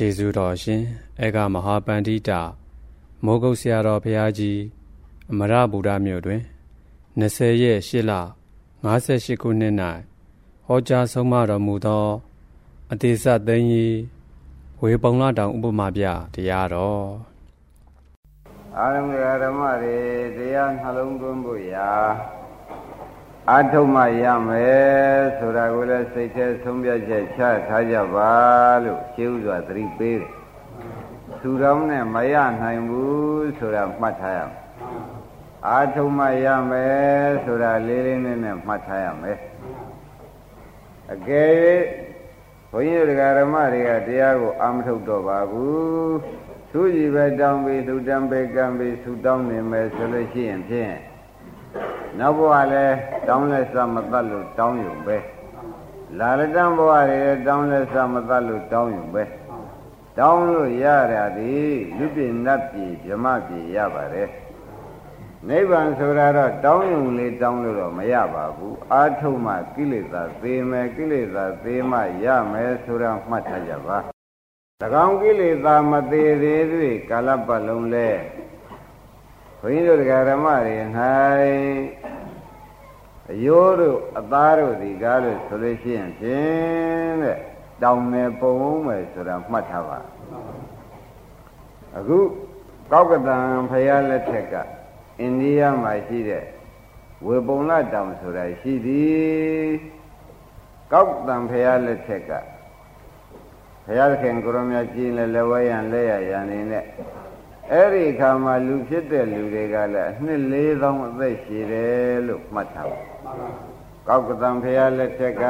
ကျေးဇူးတော်ရှင်အေကမဟာပန္တိတမိုးကုတ်ဆရာတော်ဘုရားကြီးအမရဗုဒ္ဓမြို့တွင်20ရက်8လ58ခုနှစ်၌ဟောကြားဆုံးမတော်မူသောအတိစသိဉ္ကြီးဝေပုံလာတောင်ဥပမာပြတရားတော်အာရမဓမ္မတွေတရားနှလုံးသွင်းဖို့ရာ အထုမှရမယ်ဆိုတာကိုလည်းစိတ်ထဲဆုံးဖြတ်ချက်ချထားကြပါလို့ရှင်းဥစွာသတိပေးတယ်။သူတော်နဲ့မရနိုင်ဘူးဆိုတာမှတ်ထားရမယ်။အာထုမှရမယ်ဆိုတာလေးလေးနက်နက်မှတ်ထားရမယ်။အကယ်၍ဘုန်းကြီးတို့ဓမ္မတွေကတရားကိုအာမထုတ်တော့ပါဘူး။သူကြီးပဲတောင်းပြီးသူတံပေကံပြီးသူတောင်းနေမယ်ဆိုလို့ရှိရင်ဖြင့် နောက်ဘဝလည်းတောင်းလက်စမတတ်လို့တောင်းယူပဲလာရတံဘဝတွေတောင်းလက်စမတတ်လို့တောင်းယူပဲတောင်းလို့ရတာဒီလူပြင်းနတ်ပြည်ဗြမပြည်ရပါတယ်နိဗ္ဗာန်ဆိုတာတော့တောင်းယူလေးတောင်းလို့တော့မရပါဘူးအာထုမှကိလေသာသေမယ်ကိလေသာသေမှရမယ်ဆိုတာမှတ်ထားကြပါ၎င်းကိလေသာမသေးသေးသေးကာလပတ်လုံးလဲ ဘုန်းကြီးတို့ဓမ္မတွေ၌အယိုးတို့အသားတို့ဒီကားလို့ဆိုလို့ရှိရင်ဖြင့်တဲ့တောင်းမယ်ပုံအောင်မယ်ဆိုတာမှတ်ထားပါအခုကောက်ကတံဖရာလက်ထက်ကအိန္ဒိယမှာရှိတဲ့ဝေပုံလတောင်ဆိုတာရှိသည်ကောက်တံဖရာလက်ထက်ကဘုရားခင်ကိုရမကြီးလည်းလက်ဝဲရန်လက်ရရန်နေနဲ့ အဲ့ဒီခါမှာလူဖြစ်တဲ့လူတွေကလည်းအနှစ်4000အသက်ရှိတယ်လို့မှတ်ထားပါကောက်ကတံဖရာလက်ထက်က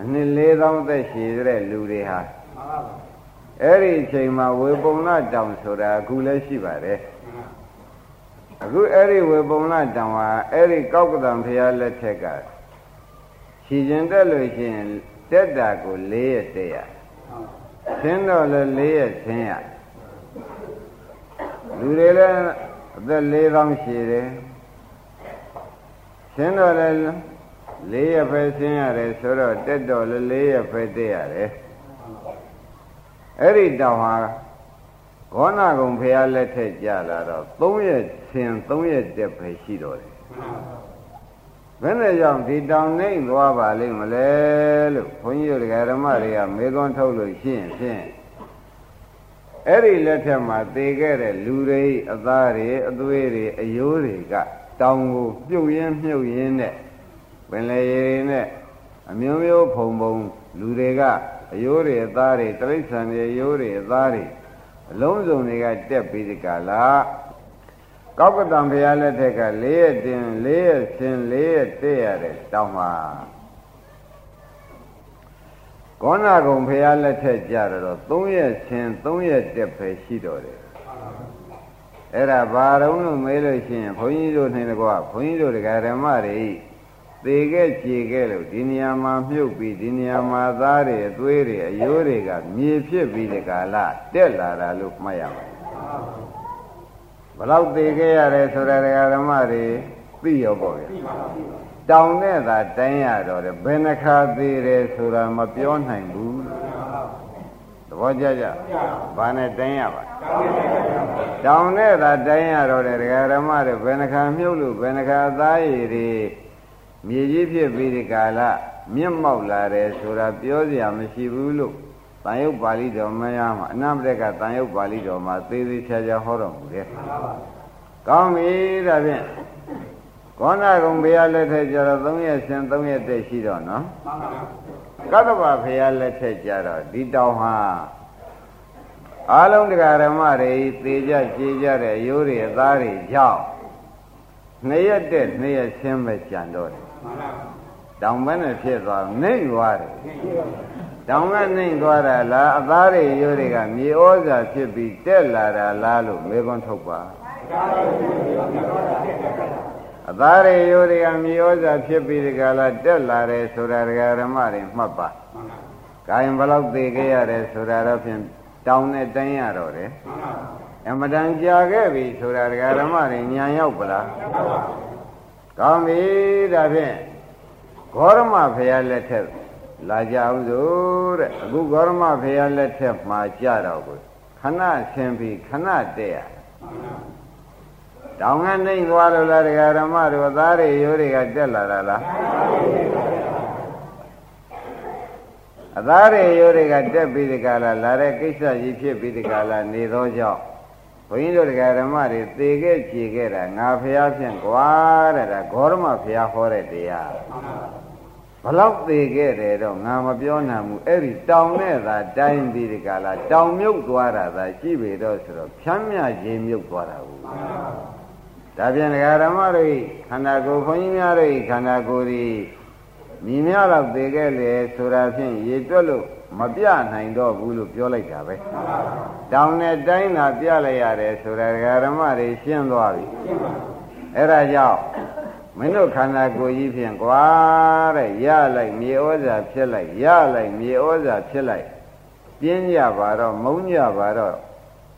အနှစ်4000အသက်ရှိတဲ့လူတွေဟာအဲ့ဒီအချိန်မှာဝေပုံလတောင်ဆိုတာအခုလည်းရှိပါတယ်အခုအဲ့ဒီဝေပုံလတောင်ဟာအဲ့ဒီကောက်ကတံဖရာလက်ထက်ကခြည်ကျင်တက်လို့ရှိရင်တက်တာကို၄ရက်တက်ရဆင်းတော့လည်း၄ရက်ဆင်းရ လူတွေလည်းအသက်၄000ရှိတယ်ဆင်းတော့လည်း၄ရက်ပဲဆင်းရတယ်ဆိုတော့တက်တော့လည်း၄ရက်ပဲတက်ရတယ်အဲ့ဒီတောင်ဟာဂေါနာကုံဖះလက်ထက်ကြလာတော့၃ရက်ဆင်း၃ရက်တက်ပဲရှိတော့တယ်ဘယ်နဲ့ကြောင့်ဒီတောင်နှိမ့်သွားပါလိမ့်မလဲလို့ဘုန်းကြီးတို့ဓမ္မတွေကမေခွန်းထုတ်လို့ရှိရင်ဖြင့် အဲ့ဒီလက်ထက်မှာသေခဲ့တဲ့လူတွေအသားတွေအသွေးတွေအယိုးတွေကတောင်ကိုပြုတ်ရင်းမြုပ်ရင်းနဲ့ပင်လေရည်နဲ့အမျိုးမျိုးဖုံဖုံလူတွေကအယိုးတွေအသားတွေတိရစ္ဆာန်တွေအယိုးတွေအသားတွေအလုံးစုံတွေကတက်ပြီးဒီကလာကောက်ကတံဘုရားလက်ထက်က၄ရက်တင်၄ရက်ဆင်း၄ရက်တည့်ရတဲ့တောင်းမှာ ကောဏဂုံဖရာလက်ထက်ကြတော့3ရက်ချင်း3ရက်တက်ပဲရှိတော့တယ်အဲ့ဒါဘာတုံးလို့မေးလို့ရှိရင်ဘုန်းကြီးတို့နေတကွာဘုန်းကြီးတို့တရားဓမ္မတွေသေခဲ့ခြေခဲ့လို့ဒီနေရာမှာမြုပ်ပြီးဒီနေရာမှာသားတွေအသွေးတွေအယိုးတွေကမြေဖြစ်ပြီးဒီကာလတက်လာတာလို့မှတ်ရမယ်ဘလောက်သေခဲ့ရတယ်ဆိုတဲ့ဓမ္မတွေသိရောပေါ့ဗျာ တောင်နဲ့သာတိုင်းရတော့တယ်ဘယ်နှခါသေးတယ်ဆိုတာမပြောနိုင်ဘူးသဘောကျကြဘာနဲ့တိုင်းရပါတောင်နဲ့သာတိုင်းရတော့တယ်ဒကာဓမ္မတွေဘယ်နှခါမြုပ်လို့ဘယ်နှခါသားရည်တွေမြေကြီးဖြစ်ပြီးဒီကာလမြင့်မောက်လာတယ်ဆိုတာပြောစရာမရှိဘူးလို့တန်ရုပ်ပါဠိတော်မရမှာအနန္တကတန်ရုပ်ပါဠိတော်မှာသေးသေးချာချာဟောတော်မူတယ်ကောင်းပြီဒါဖြင့် ကောဏကုံဘုရားလက်ထက်ကျတော့3ရက်ဆင်း3ရက်တည်းရှိတော့နော်ကတ္တဗဘုရားလက်ထက်ကျတော့ဒီတောင်ဟာအာလုံးတရားဓမ္မတွေသေကြခြေကြတဲ့ရိုးတွေအသားတွေကြောင့်နှစ်ရက်တည်းနှစ်ရက်ဆင်းပဲကြံတော့တယ်တောင်ဘက်နဲ့ဖြစ်သွားနှိမ့်သွားတယ်တောင်ကနှိမ့်သွားတာလားအသားတွေရိုးတွေကမြေဩဇာဖြစ်ပြီးတက်လာတာလားလို့မေခွန်းထုတ်ပါ အသားတွေရိုးတွေကမြေဩဇာဖြစ်ပြီးဒီကလာတက်လာတယ်ဆိုတာဒကာဓမ္မတွေမှတ်ပါ။ကာယံဘလောက်သေးခဲ့ရတယ်ဆိုတာတော့ဖြင့်တောင်းနဲ့တိုင်းရတော့တယ်။အမတန်ကြာခဲ့ပြီဆိုတာဒကာဓမ္မတွေညာရောက်ပလား။ကောင်းပြီဒါဖြင့်ဂေါရမဖရာလက်ထက်လာကြအောင်စို့တဲ့အခုဂေါရမဖေရလက်ထက်မှာကြတော့ကိုခဏဆင်းပြီးခဏတက်ရ တောင်ကနေသွားလို့လားတရားဓမ္မတို့သားတွေရိုးတွေကတက်လာတာလားအသားတွေရိုးတွေကတက်ပြီးဒီကလာလာတဲ့ကိစ္စကြီးဖြစ်ပြီးဒီကလာနေသောကြောင့်ဘုန်းကြီးတို့တရားဓမ္မတွေသေခဲ့ကြည်ခဲ့တာငါဖျားဖြင့်ကွာတဲ့ဒါဂေါရမဖျားဟောတဲ့တရားဘလောက်သေးခဲ့တယ်တော့ငါမပြောနိုင်ဘူးအဲ့ဒီတောင်နဲ့သာတိုင်းပြီးဒီကလာတောင်မြုပ်သွားတာသာရှိပေတော့ဆိုတော့ဖြမ်းမြရေမြုပ်သွားတာဘူး ဒါပြန်ဒကာဓမ္မတို့ခန္ဓာကိုယ်ခွန်ကြီးများတို့ခန္ဓာကိုယ်ဒီမြင်များတော့သေးခဲ့လေဆိုတာဖြင့်ရေတွက်လို့မပြနိုင်တော့ဘူးလို့ပြောလိုက်တာပဲတောင်နဲ့တိုင်းသာပြလိုက်ရတယ်ဆိုတာဒကာဓမ္မတွေရှင်းသွားပြီအဲ့ဒါကြောင့်မင်းတို့ခန္ဓာကိုယ်ကြီးဖြင့်ကွာတဲ့ရလိုက်မြေဩဇာဖြစ်လိုက်ရလိုက်မြေဩဇာဖြစ်လိုက်ပြင်းကြပါတော့မုန်းကြပါတော့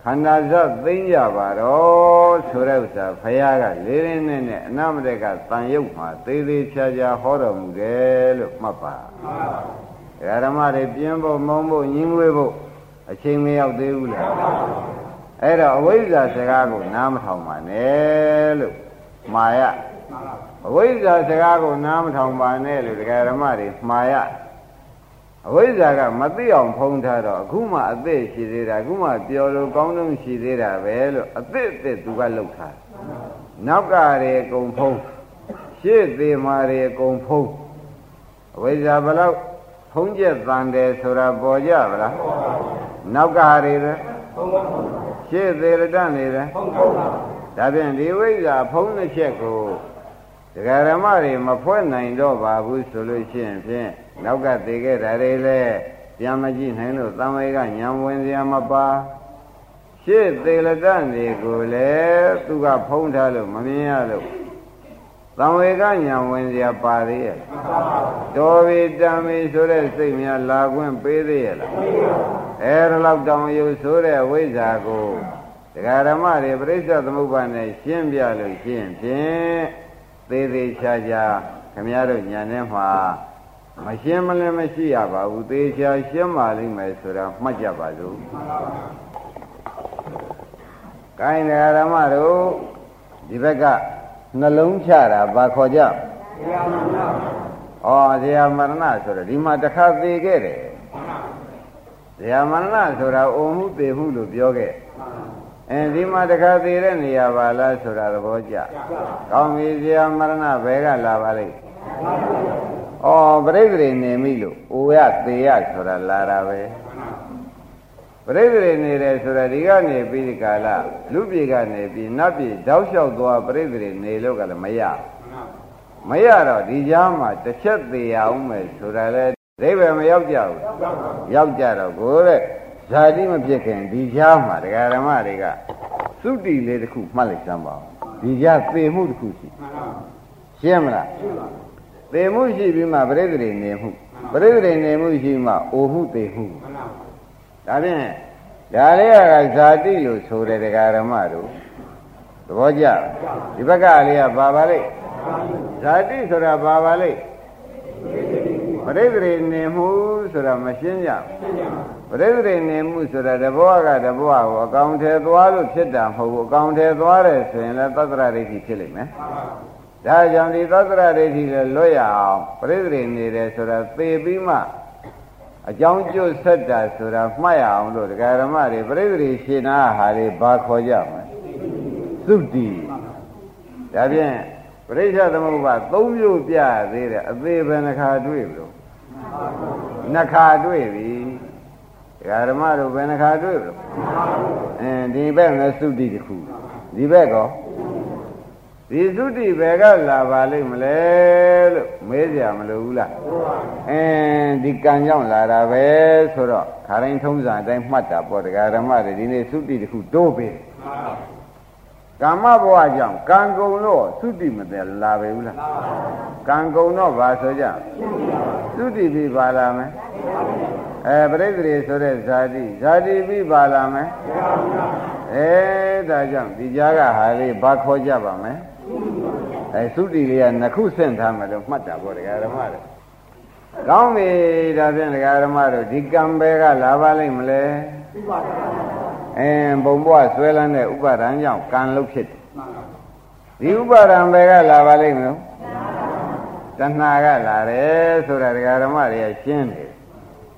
ခန္ဓာဇတ်သိမ့်ကြပါတော့ဆိုတဲ့ဥစ္စာဘုရားကလေးလေးနဲ့နဲ့အနမတက်ကတန်ရုပ်မှာသေးသေးချာချာဟောတော်မူတယ်လို့မှတ်ပါဓမ္မတွေပြင်းဖို့မုန်းဖို့ညှင်းဝေးဖို့အချိန်မရောက်သေးဘူးလားအဲ့တော့အဝိဇ္ဇာစကားကိုနားမထောင်ပါနဲ့လို့မှာရအဝိဇ္ဇာစကားကိုနားမထောင်ပါနဲ့လို့တရားဓမ္မတွေမှားရ အဝိဇ္ဇာကမသိအောင်ဖုံးထားတော့အခုမှအသက်ရှိသေးတာအခုမှပျော်လို့ကောင်းလို့ရှိသေးတာပဲလို့အသက်အသက်သူကလှုပ်ထားနောက်ကရေအကုန်ဖုံးရှေ့သေးမာရေအကုန်ဖုံးအဝိဇ္ဇာဘလောက်ဖုံးကျက်တန်တယ်ဆိုတာပေါ်ကြဗလားနောက်ကရေလေရှေ့သေးရတတ်နေတယ်ဒါဖြင့်ဒီဝိဇ္ဇာဖုံးတစ်ချက်ကိုဒကာရမတွေမဖွဲ့နိုင်တော့ပါဘူးဆိုလို့ရှိရင်ဖြင့် နောက်ကသေးခဲ့တာတွေလည်းပြန်မကြည့်နိုင်လို့သံဝေကညံဝင်စရာမပါရှေ့သေးလတနေကိုလည်းသူကဖုံးထားလို့မမြင်ရလို့သံဝေကညံဝင်စရာပါသေးရဲ့တော်ပြီတံပြီဆိုတဲ့စိတ်များလာခွင့်ပေးသေးရဲ့လားအဲဒါလောက်တောင်ယူဆိုတဲ့ဝိဇ္ဇာကိုဒကာရမတွေပြိဿသမုပ္ပါနဲ့ရှင်းပြလို့ရှင်းဖြင့်သေးသေးချာချာခမရတို့ညာထဲမှာ မရှင်းမလင်းမရှိရပါဘူးသေချာရှင်းပါလိမ့်မယ်ဆိုတာမှတ်ကြပါစို့။ကိုင်းဒကာရမတို့ဒီဘက်ကနှလုံးချတာဘာခေါ်ကြ။ဩဇေယမရဏဆိုတော့ဒီမှာတစ်ခါသေခဲ့တယ်။ဇေယမရဏဆိုတာအုံမှုသေမှုလို့ပြောခဲ့။အဲဒီမှာတခါသေးတဲ့နေရာပါလားဆိုတာသဘောကျ။ကောင်းပြီဇေယမရဏဘယ်ကလာပါလိမ့်။ ဩပြိဿရေနေမိလို့အိုရသေရဆိုတာလာတာပဲ။ပြိဿရေနေတယ်ဆိုတာဒီကနေပြီးဒီကာလလူပြေကနေပြီးနတ်ပြေတောက်လျှောက်သွားပြိဿရေနေလို့ကလည်းမရမရတော့ဒီကြားမှာတစ်ချက်သေးရအောင်မယ်ဆိုတာလေဒိဗေမရောက်ကြဘူးရောက်ကြတော့ကိုတဲ့ဇာတိမဖြစ်ခင်ဒီကြားမှာဒကာဓမ္မတွေကသုတိလေးတစ်ခုမှတ်လိုက်စမ်းပါဦးဒီကြားသေမှုတစ်ခုရှိရှင်းမလား သေမှုရှိပြီးမှပြိဿရေနေမှုပြိဿရေနေမှုရှိမှအိုမှုသေမှုဒါဖြင့်ဒါလေးကဇာတိလို့ဆိုတဲ့ဒကာဓမ္မတို့သဘောကျဒီဘက်ကလေးကပါပါလိမ့်ဇာတိဆိုတာပါပါလိမ့်ပရိသေနေမှုဆိုတာမရှင်းကြပရိသေနေမှုဆိုတာတဘောကတဘောကိုအကောင်ထဲသွားလို့ဖြစ်တာမဟုတ်ဘူးအကောင်ထဲသွားတယ်ဆိုရင်လည်းသတ္တရဒိဋ္ဌိဖြစ်လိမ့်မယ် ဒါကြောင့်ဒီသတ္တရဒိဋ္ဌိလည်းလွတ်ရအောင်ပရိသေနေတယ်ဆိုတာသေပြီးမှအကြောင်းကျိုးဆက်တာဆိုတာမှတ်ရအောင်လို့ဒကာရမတွေပြိဿရီရှင်နာဟာတွေဘာခေါ်ကြမလဲသုတိဒါဖြင့်ပရိစ္ဆသမုပ္ပါသုံးမျိုးပြသေးတယ်အသေးပဲနှခါတွေ့ပြီလို့နှခါတွေ့ပြီဒကာရမတို့ဘယ်နှခါတွေ့ပြီလို့အင်းဒီဘက်ငါသုတိတစ်ခုဒီဘက်ကော ဒီသုတိဘယ်ကလာပါလိမ့်မလဲလို့မေးကြမလို့ဘူးလားအင်းဒီကံကြောင့်လာတာပဲဆိုတော့ခါတိုင်းထုံးစံအတိုင်းမှတ်တာပေါ့တရားဓမ္မတွေဒီနေ့သုတိတခုတိုးပေးကာမဘဝကြောင့်ကံကုံတော့သုတိမတယ်လာပဲဘူးလားကံကုံတော့ဘာဆိုကြသုတိပြီးပါလာမယ်အဲပရိသေဆိုတဲ့ဇာတိဇာတိပြီးပါလာမယ်အဲဒါကြောင့်ဒီကြားကဟာလေးဘာခေါ်ကြပါမယ် အဲသုတိလေးကနှစ်ခုဆင့်ထားမယ်လို့မှတ်တာပေါ့တရားဓမ္မတွေကောင်းပြီဒါဖြင့်ဒကာဓမ္မတို့ဒီကံပဲကလာပါလိမ့်မလဲဥပါဒံအင်းဘုံဘဝဆွဲလန်းတဲ့ဥပါဒံကြောင့်ကံလုံးဖြစ်တယ်ဒီဥပါဒံပဲကလာပါလိမ့်မလို့တဏှာကလာတယ်ဆိုတာဒကာဓမ္မတွေကရှင်းတယ်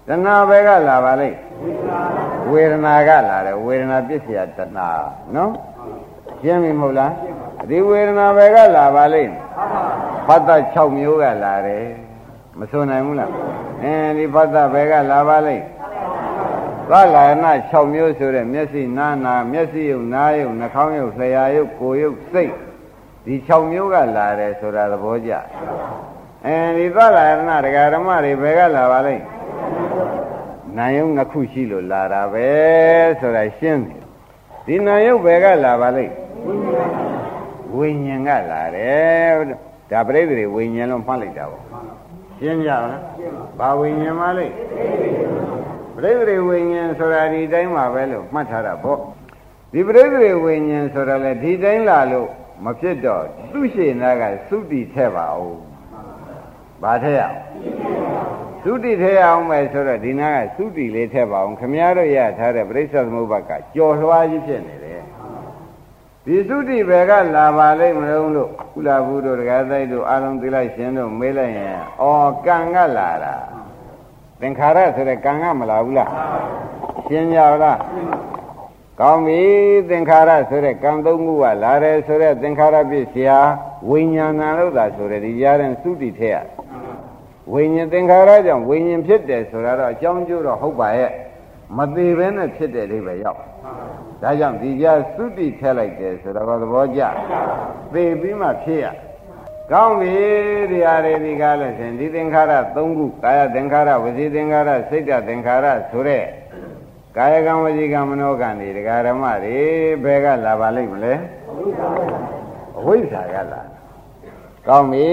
တဏှာပဲကလာပါလိမ့်ဝေဒနာကလာတယ်ဝေဒနာပစ္စယတဏှာနော် ရှင်းပြီမဟုတ်လားဒီဝေဒနာပဲကလာပါလိမ့်ဖတ်တာ6မျိုးကလာတယ်မဆိုနိုင်ဘူးလားအင်းဒီဖတ်တာပဲကလာပါလိမ့်သာလာနာ6မျိုးဆိုတဲ့မျက်စိနာနာမျက်စိယုံနားယုံနှာခေါင်းယုံလျှာယုံကိုယ်ယုံစိတ်ဒီ6မျိုးကလာတယ်ဆိုတာသဘောကျအဲဒီသာလာနာဒကာဓမ္မတွေဘယ်ကလာပါလိမ့်နာယုံနှစ်ခုရှိလို့လာတာပဲဆိုတာရှင်းတယ်ဒီနာယုံဘယ်ကလာပါလိမ့် ဝိညာဉ်ကလာတယ်ဒါပြိတ္တိဝိညာဉ်လို့မှတ်လိုက်တာပေါ့ရှင်းကြလားဘာဝိညာဉ်မလိမ့်ပရိသေဝိညာဉ်ဆိုတာဒီတိုင်းမှာပဲလို့မှတ်ထားတာပေါ့ဒီပရိသေဝိညာဉ်ဆိုတာလေဒီတိုင်းလာလို့မဖြစ်တော့သူရှိနာကသုတိထဲပါအောင်ဘာထဲရအောင်သုတိထဲအောင်ပဲဆိုတော့ဒီနာကသုတိလေးထဲပါအောင်ခမည်းတော်ရထားတဲ့ပရိစ္ဆေသမုပ္ပါကကြော်လွှားကြီးဖြစ်နေတယ် ဒီသုတိဘယ်ကလာပါလိမ့်မလို့လို့ကုလဘူးတို့ဒကာသိုက်တို့အာလုံးသီလိုက်ရှင်တို့မေးလိုက်ရင်ဩကံကလာတာသင်္ခါရဆိုတဲ့ကံကမလာဘူးလားရှင်းကြလားကောင်းပြီသင်္ခါရဆိုတဲ့ကံသုံးခုကလာတယ်ဆိုတဲ့သင်္ခါရပြည့်စရာဝိညာဏလို့သာဆိုတဲ့ဒီကြားတဲ့သုတိထဲရဝိညာဉ်သင်္ခါရကြောင့်ဝိညာဉ်ဖြစ်တယ်ဆိုတာတော့အကြောင်းကျိုးတော့ဟုတ်ပါရဲ့မသေးဘဲနဲ့ဖြစ်တဲ့အိဗယ်ရောက် ဒါကြောင့်ဒီကြားသုတိထည့်လိုက်တယ်ဆိုတော့သဘောကျသေပြီးမှဖြစ်ရကောင်းပြီတရားတွေဒီကားလို့ရှင်ဒီသင်္ခါရ၃ခုကာယသင်္ခါရဝစီသင်္ခါရစိတ်တသင်္ခါရဆိုတဲ့ကာယကံဝစီကံမနောကံတွေဒကာဓမ္မတွေဘယ်ကလာပါလိမ့်မလဲအဝိဇ္ဇာကလာကောင်းပြီ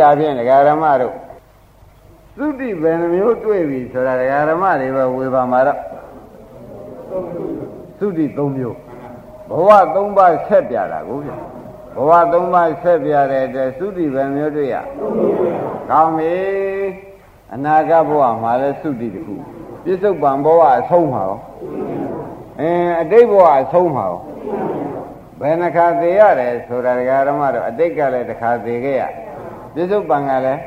ဒါဖြင့်ဒကာဓမ္မတို့သုတိဘယ်နှမျိုးတွေ့ပြီဆိုတာဒကာဓမ္မတွေပဲဝေပါမှာတော့ သုတိ၃မျိုးဘဝ၃ပါးဆက်ပြတာကိုဗျဘဝ၃ပါးဆက်ပြတဲ့အတွက်သုတိဘယ်မျိုးတွေ့ရကောင်းပြီအနာဂတ်ဘဝမှာလည်းသုတိတစ်ခုပြစ္ဆုတ်ပံဘဝအဆုံးမှာရောအင်းအတိတ်ဘဝအဆုံးမှာရောဘယ်နှခါသေးရတယ်ဆိုတာဒကာဓမ္မတော့အတိတ်ကလည်းတစ်ခါသေးခဲ့ရပြစ္ဆုတ်ပံကလည်း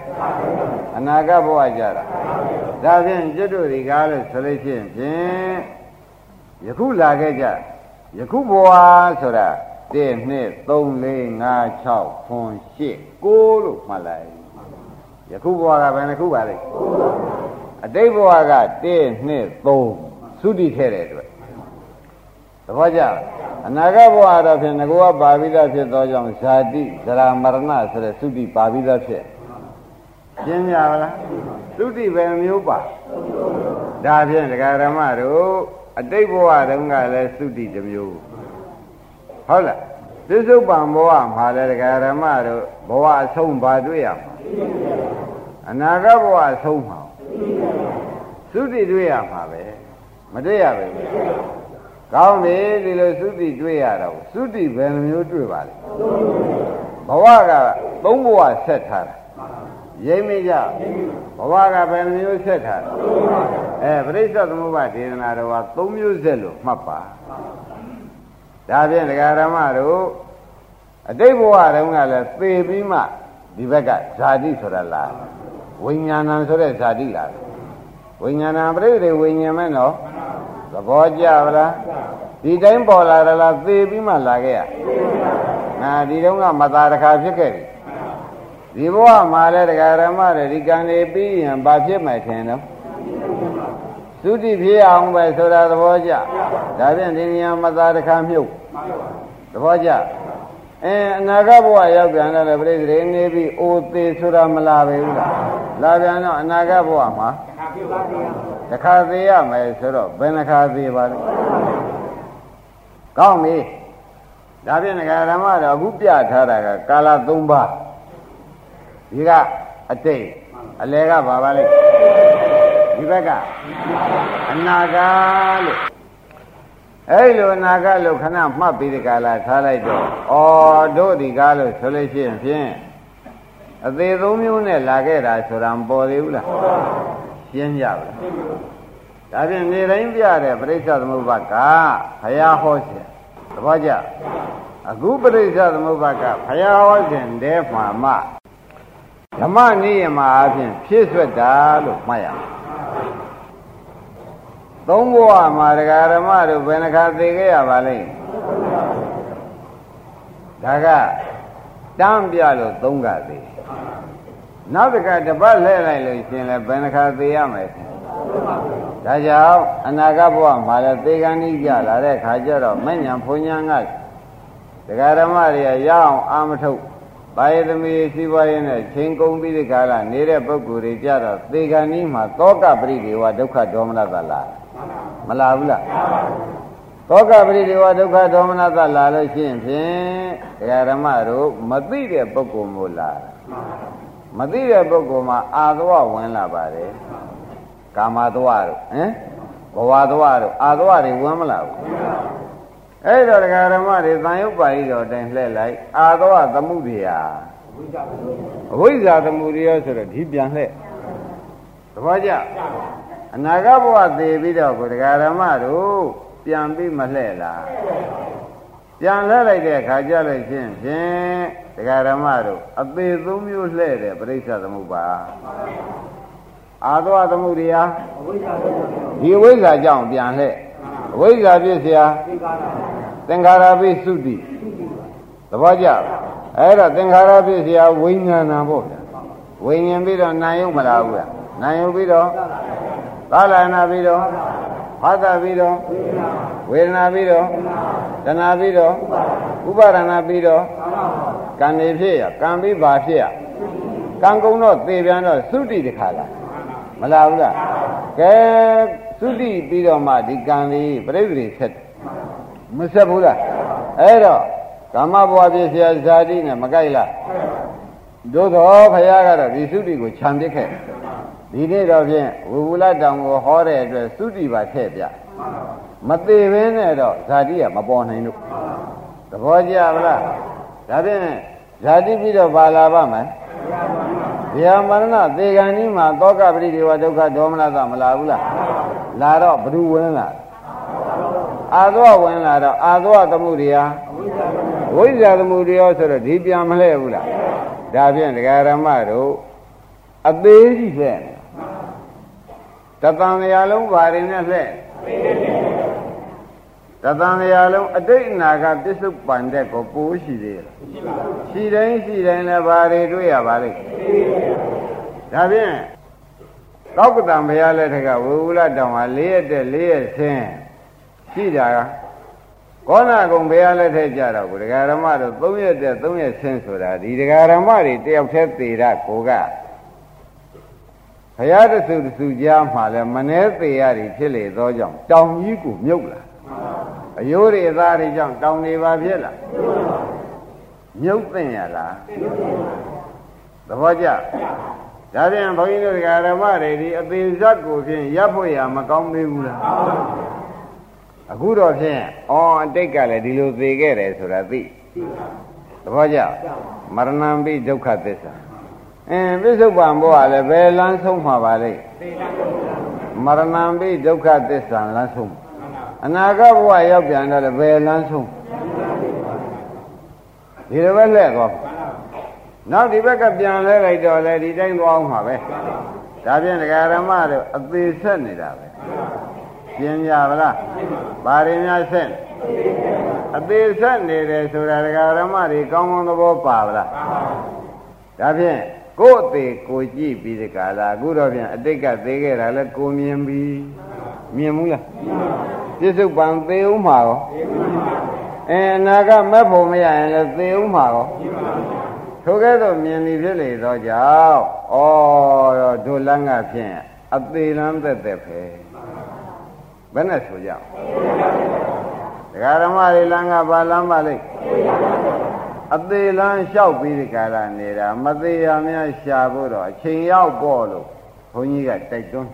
အနာဂတ်ဘဝကြတာဒါဖြင့်ကျွတ်တို့ဒီကားလို့ဆိုလို့ရှိရင်ဖြင့် ယခုလာခဲ့ကြယခုဘဝဆိုတာ1 2 3 4 5 6 9 10 9လို့မှတ်လိုက်ယခုဘဝကဘယ်နှခုပါလဲအတိတ်ဘဝက1 2 3သုတိထဲတဲ့အတွက်သဘောကျအနာဂတ်ဘဝတော့ဖြင့်ငကောပါပိသဖြစ်သောကြောင့်ဇာတိဇရာမရဏဆိုတဲ့သုတိပါပိသဖြစ်ရှင်းကြပါလားသုတိပဲမျိုးပါဒါဖြင့်ဒကာရမတို့ အတိတ်ဘဝတုန်းကလည်းသုတိတစ်မျိုးဟုတ်လားသစ္စုပန်ဘဝမှာလည်းဒကာရမတို့ဘဝအဆုံးဘာတွေ့ရမှာအနာဂတ်ဘဝအဆုံးမှာသုတိတွေ့ရမှာပဲမတွေ့ရပဲကောင်းပြီဒီလိုသုတိတွေ့ရတော့သုတိဘယ်နှမျိုးတွေ့ပါလဲဘဝကသုံးဘဝဆက်ထားတာ ရိမ့်မိကြဘဝကဘယ်နှမျိုးဆက်ထားတာအဲပရိစ္ဆေသမုပ္ပါဒေသနာတော်ကသုံးမျိုးဆက်လို့မှတ်ပါဒါဖြင့်ဒကာရမတို့အတိတ်ဘဝတုန်းကလည်းသေပြီးမှဒီဘက်ကဇာတိဆိုတာလားဝိညာဏံဆိုတဲ့ဇာတိလားဝိညာဏပရိသေဝိညာဉ်မဲ့နော်သဘောကျပါလားဒီတိုင်းပေါ်လာတယ်လားသေပြီးမှလာခဲ့ရနာဒီတုန်းကမသာတခါဖြစ်ခဲ့ပြီ ဒီဘဝမှာလည်းဒကာရမတွေဒီကံလေးပြီးရင်ဘာဖြစ်မှထင်တော့သုတိဖြစ်အောင်ပဲဆိုတာသဘောကျဒါဖြင့်ဒီနေရာမသာတခါမြုပ်သဘောကျအဲအနာဂတ်ဘဝရောက်ပြန်တော့လည်းပြိတ္တိနေပြီးအိုသေးဆိုတာမလာပဲဘူးလားလာပြန်တော့အနာဂတ်ဘဝမှာတခါသေးရမယ်ဆိုတော့ဘယ်နှခါသေးပါလဲကောင်းပြီဒါဖြင့်ငဃဓမ္မတော့အခုပြထားတာကကာလ၃ပါး ဒီကအတိတ်အလယ်ကဘာပါလဲဒီဘက်ကအနာဂတ်လို့အဲ့လိုအနာဂတ်လို့ခဏမှတ်ပြီးဒီကလာထားလိုက်တော့ဩတို့ဒီကားလို့ဆိုလို့ရှိရင်ဖြင့်အသေးသုံးမျိုးနဲ့လာခဲ့တာဆိုတာမပေါ်သေးဘူးလားရှင်းကြပါလားဒါဖြင့်နေတိုင်းပြတဲ့ပရိစ္ဆသမုပ္ပါကဘုရားဟောခြင်းသဘောကျအခုပရိစ္ဆသမုပ္ပါကဘုရားဟောခြင်းတဲမှာမှ ဓမ္မနိယမအဖြစ်ဖြစ်ဆွတ်တာလို့မှတ်ရမယ်သုံးဘဝမှာဒကာဓမ္မတို့ဘယ်နှခါသိခဲ့ရပါလိမ့်ဒါကတမ်းပြလို့သုံးခါသေးနောက်တစ်ခါတပတ်လှည့်လိုက်လို့ရှင်လည်းဘယ်နှခါသိရမယ်ဒါကြောင့်အနာဂတ်ဘဝမှာလည်းသေကံဤကြလာတဲ့ခါကျတော့မဉ္ဇဉ်ဘုံညာကဒကာဓမ္မတွေကရအောင်အာမထုတ် ဘာယသမီးစီးပွားရေးနဲ့ချိန်ကုန်ပြီးဒီကာလနေတဲ့ပုဂ္ဂိုလ်တွေကြတော့သေကံဤမှာသောကပရိဒေဝဒုက္ခဒေါမနသလာမလာဘူးလားသောကပရိဒေဝဒုက္ခဒေါမနသလာလို့ရှိရင်ဖြင့်ဒကာဓမ္မတို့မသိတဲ့ပုဂ္ဂိုလ်မို့လားမသိတဲ့ပုဂ္ဂိုလ်မှာအာသဝဝင်လာပါတယ်ကာမသဝတို့ဟမ်ဘဝသဝတို့အာသဝတွေဝင်မလာဘူး အဲ့တော့ဒကာဓမ္မတွေသံယုတ်ပါဠိတော်တိုင်လှည့်လိုက်အာသဝသမှုရိယာအဝိဇ္ဇာသမှုရိယဆိုတော့ဒီပြန်လှည့်သဘောကျအနာဂတ်ဘဝသေပြီးတော့ကိုဒကာဓမ္မတို့ပြန်ပြီးမလှည့်လားပြန်လှည့်လိုက်တဲ့အခါကျလို့ချင်းဖြင့်ဒကာဓမ္မတို့အသေးသုံးမျိုးလှည့်တယ်ပြိဿသမုပ္ပါအာသဝသမုဒိယဒီအဝိဇ္ဇာကြောင့်ပြန်လှည့်အဝိဇ္ဇာဖြစ်เสีย သင်္ခါရပိသုတိသဘောကျအဲ့တော့သင်္ခါရပိစရာဝိညာဏပေါ့ဗျာဝိညာဉ်ပြီးတော့နာယုံမလားဘူးလားနာယုံပြီးတော့သာလနာပြီးတော့ဟာသပြီးတော့ဝေဒနာပြီးတော့တဏှာပြီးတော့ဥပါဒနာပြီးတော့ကံနေဖြစ်ရကံပြီးပါဖြစ်ရကံကုံတော့သေပြန်တော့သုတိတခါလားမလားဘူးလားကဲသုတိပြီးတော့မှဒီကံလေးပြိပ္ပရိဆက်တယ် မဆက်ဘူးလားအဲ့တော့ကာမဘဝပြည့်စရာဇာတိနဲ့မကြိုက်လားသို့တော်ဘုရားကတော့ဒီသုတိကိုခြံပစ်ခဲ့ဒီနေ့တော့ဖြင့်ဝူဝူလတောင်ကိုဟောတဲ့အတွက်သုတိပါထည့်ပြမသေးဘဲနဲ့တော့ဇာတိကမပေါ်နိုင်လို့သဘောကျပါလားဒါဖြင့်ဇာတိပြီးတော့ပါလာပါမယ်ဗျာမရဏသေကံကြီးမှာသောကပရိဒေဝဒုက္ခဒေါမနသမလာဘူးလားလာတော့ဘ누구ဝင်လာ အာသောဝင်လာတော့အာသောသမှုတရားဝိဇ္ဇာသမှုတရားဆိုတော့ဒီပြန်မလဲဘူးလားဒါဖြင့်ဒကာရမတို့အသေးကြီးလှဲ့တသံရာလုံးဘာတွေနဲ့လှဲ့တသံရာလုံးအတိတ်အနာကပစ္စုပန်တဲ့ကိုပိုးရှိသေးတယ်ရှိတိုင်းရှိတိုင်းလည်းဘာတွေတွေ့ရပါလိမ့်ဒါဖြင့်ကောက်ကတံဘုရားလက်ထက်ကဝေဝုလတောင်ဟာ၄ရက်တဲ့၄ရက်ဆင်း ရှိတာကကောနာကုံဘုရားလက်ထက်ကြတော့ဒကာရမတို့၃ရက်တဲ့၃ရက်ဆင်းဆိုတာဒီဒကာရမတွေတယောက်တည်းသေတာကိုကဘုရားတဆူတဆူကြားမှာလဲမနှဲသေးရည်ဖြစ်လေသောကြောင့်တောင်ကြီးကိုမြုပ်လာအယိုးတွေအသားတွေကြောင့်တောင်တွေပါဖြစ်လာမြုပ်သိမ့်ရလားသဘောကျဒါပြန်ဘုန်းကြီးတို့ဓမ္မတွေဒီအသေးဇတ်ကိုဖြင့်ရပ်ဖို့ရမကောင်းသေးဘူးလား အခုတော့ဖြင့်အော်အတိတ်ကလည်းဒီလိုသေခဲ့တယ်ဆိုတာသိသဘောကျမရဏံပိဒုက္ခသစ္စာအင်းပြစ္ဆုတ်ပံဘောကလည်းဘယ်လမ်းဆုံးမှာပါလိမ့်မရဏံပိဒုက္ခသစ္စာလမ်းဆုံးအနာဂတ်ဘဝရောက်ပြန်တော့လည်းဘယ်လမ်းဆုံးဒီလိုပဲလှည့်သွားနောက်ဒီဘက်ကပြန်လဲလိုက်တော့လေဒီတိုင်းသွားအောင်မှာပဲဒါဖြင့်ဒကာရမတို့အသေးဆက်နေတာပဲ ပြင်းကြပါလားဘာတွေများဆက်အသေးဆက်နေတယ်ဆိုတာဒကာရမတွေကောင်းကောင်းသဘောပါပါလားဒါဖြင့်ကိုယ်အသေးကိုကြည့်ပြီးဒီကလာအခုတော့ပြန်အတိတ်ကသေးခဲ့တာလဲကိုမြင်ပြီမြင်ဘူးလားပြစ္ဆုတ်ပံသေဦးမှာရောအဲအနာကမက်ဖို့မရရင်လည်းသေဦးမှာရောထိုကဲ့သို့မြင်ပြီးဖြစ်လေသောကြောင့်ဩဒုလန်းကဖြင့်အသေးလန်းသက်သက်ပဲ ဘယ်နဲ့ဆိုကြဒကာဓမ္မတွေလန်းကဘာလန်းပါလိမ့်အသေးလန်းလျှောက်ပြီးဒီကာလနေတာမသေးရများရှာဖို့တော့အချိန်ရောက်ပေါ့လို့ဘုန်းကြီးကတိုက်တွန်း